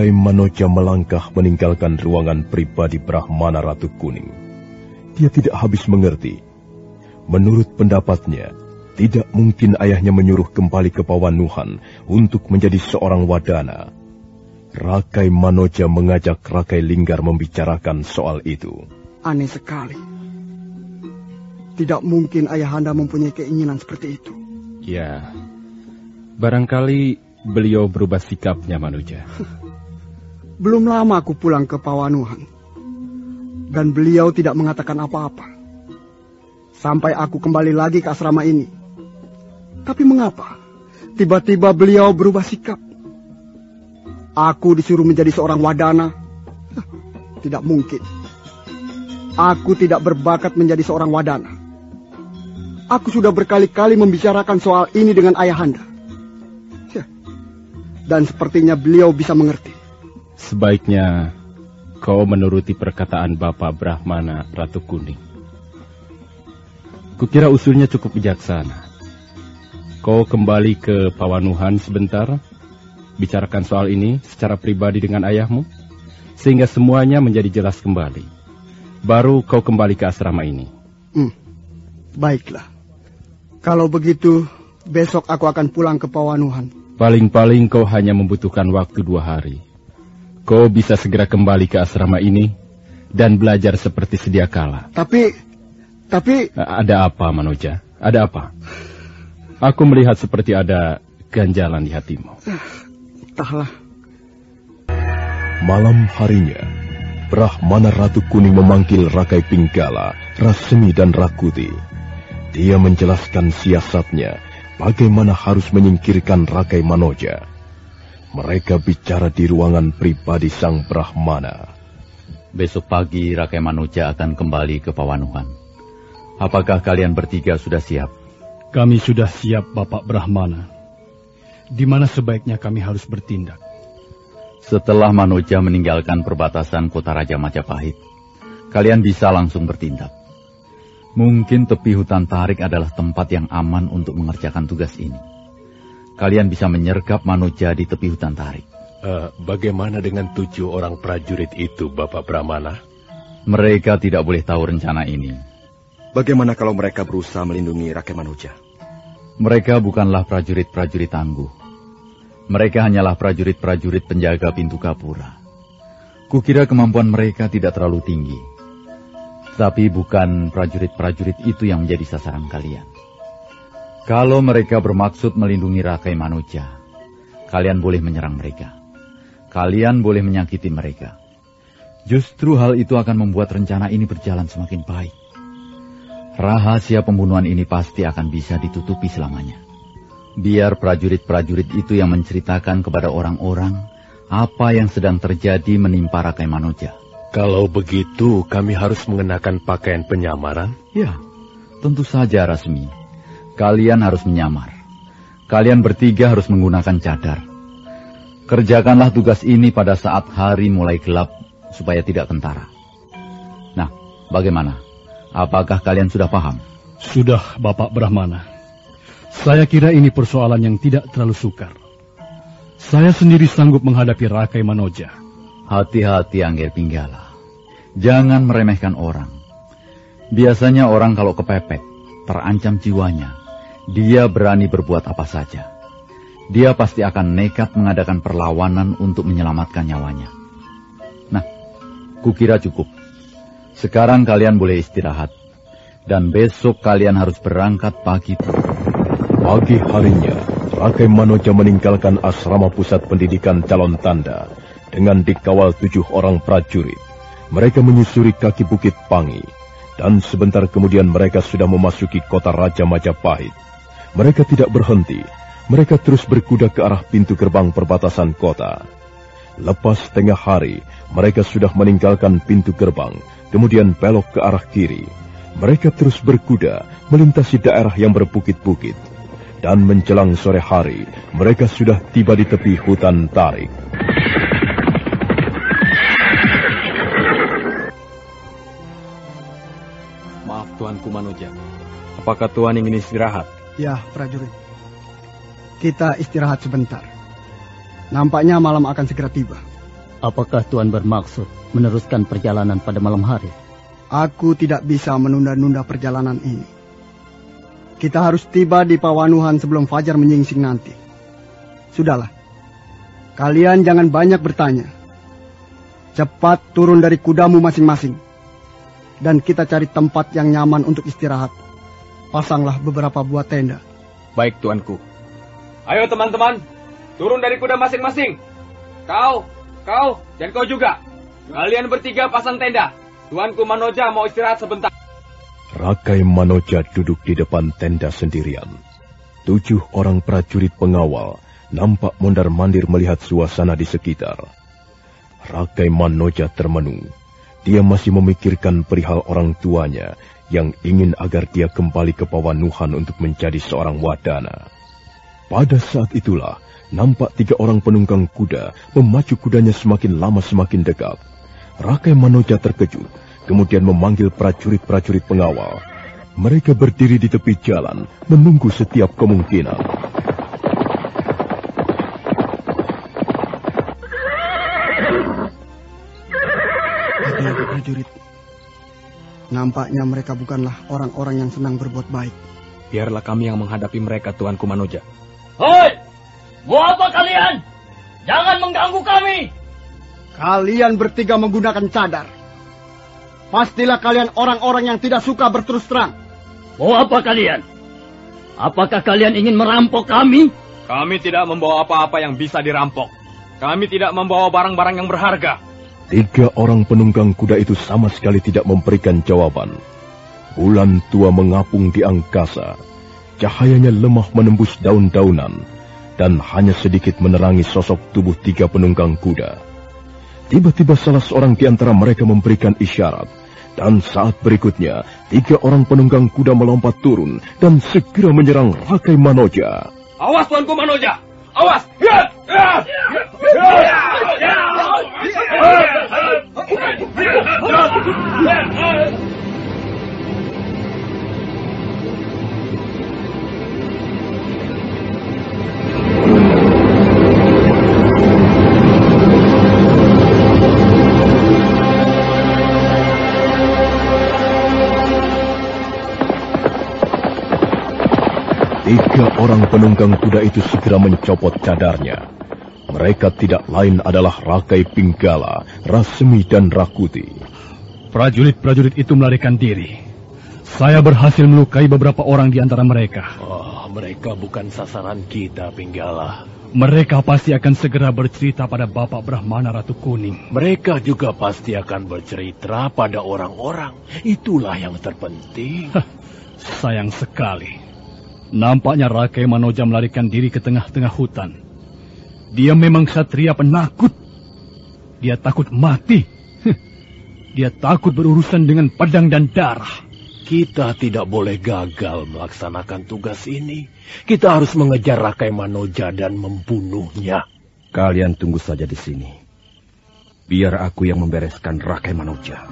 Rakai Manoja melangkah meninggalkan ruangan pribadi Brahmana Ratu Kuning. Dia tidak habis mengerti. Menurut pendapatnya, tidak mungkin ayahnya menyuruh kembali ke Pawanuhan untuk menjadi seorang wadana. Rakai Manoja mengajak Rakai Linggar membicarakan soal itu. Aneh sekali. Tidak mungkin ayah anda mempunyai keinginan seperti itu. Ya, barangkali beliau berubah sikapnya, Manuja. Belum lama aku pulang ke Pawanuhan. Dan beliau tidak mengatakan apa-apa. Sampai aku kembali lagi ke asrama ini. Tapi mengapa? Tiba-tiba beliau berubah sikap. Aku disuruh menjadi seorang wadana. Tidak mungkin. Aku tidak berbakat menjadi seorang wadana. Aku sudah berkali-kali membicarakan soal ini dengan ayahanda. Dan sepertinya beliau bisa mengerti. Sebaiknya kau menuruti perkataan Bapak Brahmana Ratu Kuning. Kukira usulnya cukup bijaksana. Kau kembali ke Pawanuhan sebentar, bicarakan soal ini secara pribadi dengan ayahmu, sehingga semuanya menjadi jelas kembali. Baru kau kembali ke asrama ini. Hmm, baiklah. Kalau begitu, besok aku akan pulang ke Pawanuhan. Paling-paling kau hanya membutuhkan waktu dua hari. Kau bisa segera kembali ke asrama ini dan belajar seperti sedia kala. Tapi, tapi... Ada apa, Manoja? Ada apa? Aku melihat seperti ada ganjalan di hatimu. Entahlah. Malam harinya, Brahmana Ratu Kuning memanggil Rakai Pinggala, Rasmi dan Rakuti. Dia menjelaskan siasatnya, bagaimana harus menyingkirkan Rakai Manoja. Mereka bicara di ruangan pribadi sang Brahmana. Besok pagi Rakai Manoja akan kembali ke Pawanuhan. Apakah kalian bertiga sudah siap? Kami sudah siap, Bapak Brahmana. Di mana sebaiknya kami harus bertindak? Setelah Manoja meninggalkan perbatasan kota Raja Majapahit, kalian bisa langsung bertindak. Mungkin tepi hutan tarik adalah tempat yang aman untuk mengerjakan tugas ini. Kalian bisa menyergap Manoja di tepi hutan tarik. Uh, bagaimana dengan tujuh orang prajurit itu, Bapak Brahmana? Mereka tidak boleh tahu rencana ini. Bagaimana kalau mereka berusaha melindungi rakyat Manoja? Mereka bukanlah prajurit-prajurit tangguh. Mereka hanyalah prajurit-prajurit penjaga pintu Kapura. Kukira kemampuan mereka tidak terlalu tinggi. Tapi bukan prajurit-prajurit itu yang menjadi sasaran kalian. Kalau mereka bermaksud melindungi Rakai Manuja, kalian boleh menyerang mereka. Kalian boleh menyakiti mereka. Justru hal itu akan membuat rencana ini berjalan semakin baik. Rahasia pembunuhan ini pasti akan bisa ditutupi selamanya. Biar prajurit-prajurit itu yang menceritakan kepada orang-orang apa yang sedang terjadi menimpa Rakai Manoja. Kalau begitu, kami harus mengenakan pakaian penyamaran? Ya, tentu saja Rasmi. Kalian harus menyamar. Kalian bertiga harus menggunakan cadar. Kerjakanlah tugas ini pada saat hari mulai gelap supaya tidak kentara. Nah, bagaimana? Apakah kalian sudah paham? Sudah, Bapak Brahmana. Saya kira ini persoalan yang tidak terlalu sukar. Saya sendiri sanggup menghadapi Rakai Manoja. Hati-hati Angger Pinggala. Jangan meremehkan orang. Biasanya orang kalau kepepet, terancam jiwanya, dia berani berbuat apa saja. Dia pasti akan nekat mengadakan perlawanan untuk menyelamatkan nyawanya. Nah, kukira cukup. Sekarang kalian boleh istirahat. Dan besok kalian harus berangkat pagi. Pagi harinya, Rakai Manoja meninggalkan asrama pusat pendidikan calon tanda dengan dikawal tujuh orang prajurit. Mereka menyusuri kaki bukit Pangi, dan sebentar kemudian mereka sudah memasuki kota Raja Majapahit. Mereka tidak berhenti, mereka terus berkuda ke arah pintu gerbang perbatasan kota. Lepas tengah hari, mereka sudah meninggalkan pintu gerbang, kemudian belok ke arah kiri. Mereka terus berkuda melintasi daerah yang berbukit-bukit dan menjelang sore hari, mereka sudah tiba di tepi hutan tarik. Maaf Tuanku Manuja, apakah Tuan ingin istirahat? Ya, prajurit. Kita istirahat sebentar. Nampaknya malam akan segera tiba. Apakah Tuan bermaksud meneruskan perjalanan pada malam hari? Aku tidak bisa menunda-nunda perjalanan ini. Kita harus tiba di Pawanuhan sebelum Fajar menyingsing nanti. Sudahlah. Kalian jangan banyak bertanya. Cepat turun dari kudamu masing-masing. Dan kita cari tempat yang nyaman untuk istirahat. Pasanglah beberapa buah tenda. Baik, tuanku. Ayo teman-teman, turun dari kuda masing-masing. Kau, kau, dan kau juga. Kalian bertiga pasang tenda. Tuanku Manoja mau istirahat sebentar. Rakai Manoja duduk di depan tenda sendirian. Tujuh orang prajurit pengawal nampak mondar-mandir melihat suasana di sekitar. Rakai Manoja termenung. Dia masih memikirkan perihal orang tuanya yang ingin agar dia kembali ke Pawanuhan untuk menjadi seorang wadana. Pada saat itulah, nampak tiga orang penunggang kuda memacu kudanya semakin lama semakin dekat. Rakai Manoja terkejut, kemudian memanggil prajurit-prajurit pengawal. Mereka berdiri di tepi jalan, menunggu setiap kemungkinan. Prajurit. Nampaknya mereka bukanlah orang-orang yang senang berbuat baik. Biarlah kami yang menghadapi mereka, Tuanku Manoja. Hoi! Mau apa kalian? Jangan mengganggu kami! Kalian bertiga menggunakan cadar. Pastilah kalian orang-orang yang tidak suka berterus terang. Mau apa kalian? Apakah kalian ingin merampok kami? Kami tidak membawa apa-apa yang bisa dirampok. Kami tidak membawa barang-barang yang berharga. Tiga orang penunggang kuda itu sama sekali tidak memberikan jawaban. Bulan tua mengapung di angkasa. Cahayanya lemah menembus daun-daunan dan hanya sedikit menerangi sosok tubuh tiga penunggang kuda. Tiba-tiba salah seorang di antara mereka memberikan isyarat. Dan saat berikutnya, tiga orang penunggang kuda melompat turun dan segera menyerang Rakai Manoja. Awas Tuanku Manoja! Awas! Tiga orang penunggang kuda itu segera mencopot cadarnya. Mereka tidak lain adalah Rakai Pinggala, Rasemi, dan Rakuti. Prajurit-prajurit itu melarikan diri. Saya berhasil melukai beberapa orang di antara mereka. Oh, mereka bukan sasaran kita, Pinggala. Mereka pasti akan segera bercerita pada Bapak Brahmana Ratu Kuning. Mereka juga pasti akan bercerita pada orang-orang. Itulah yang terpenting. Sayang sekali. Nampaknya Rakai Manoja melarikan diri ke tengah-tengah hutan. Dia memang satria penakut. Dia takut mati. Dia takut berurusan dengan pedang dan darah. Kita tidak boleh gagal melaksanakan tugas ini. Kita harus mengejar Rakai Manoja dan membunuhnya. Kalian tunggu saja di sini. Biar aku yang membereskan Rakai Manoja.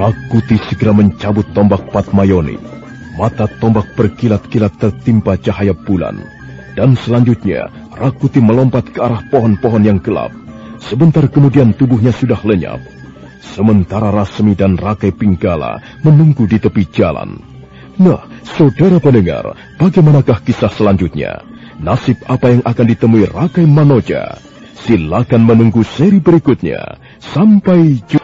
Rakuti segera mencabut tombak Patmayoni. Mata tombak berkilat-kilat tertimpa cahaya bulan. Dan selanjutnya, Rakuti melompat ke arah pohon-pohon yang gelap. Sebentar kemudian tubuhnya sudah lenyap. Sementara Rasmi dan Rakai Pinggala menunggu di tepi jalan. Nah, saudara pendengar, bagaimanakah kisah selanjutnya? Nasib apa yang akan ditemui Rakai Manoja? Silakan menunggu seri berikutnya. Sampai jumpa.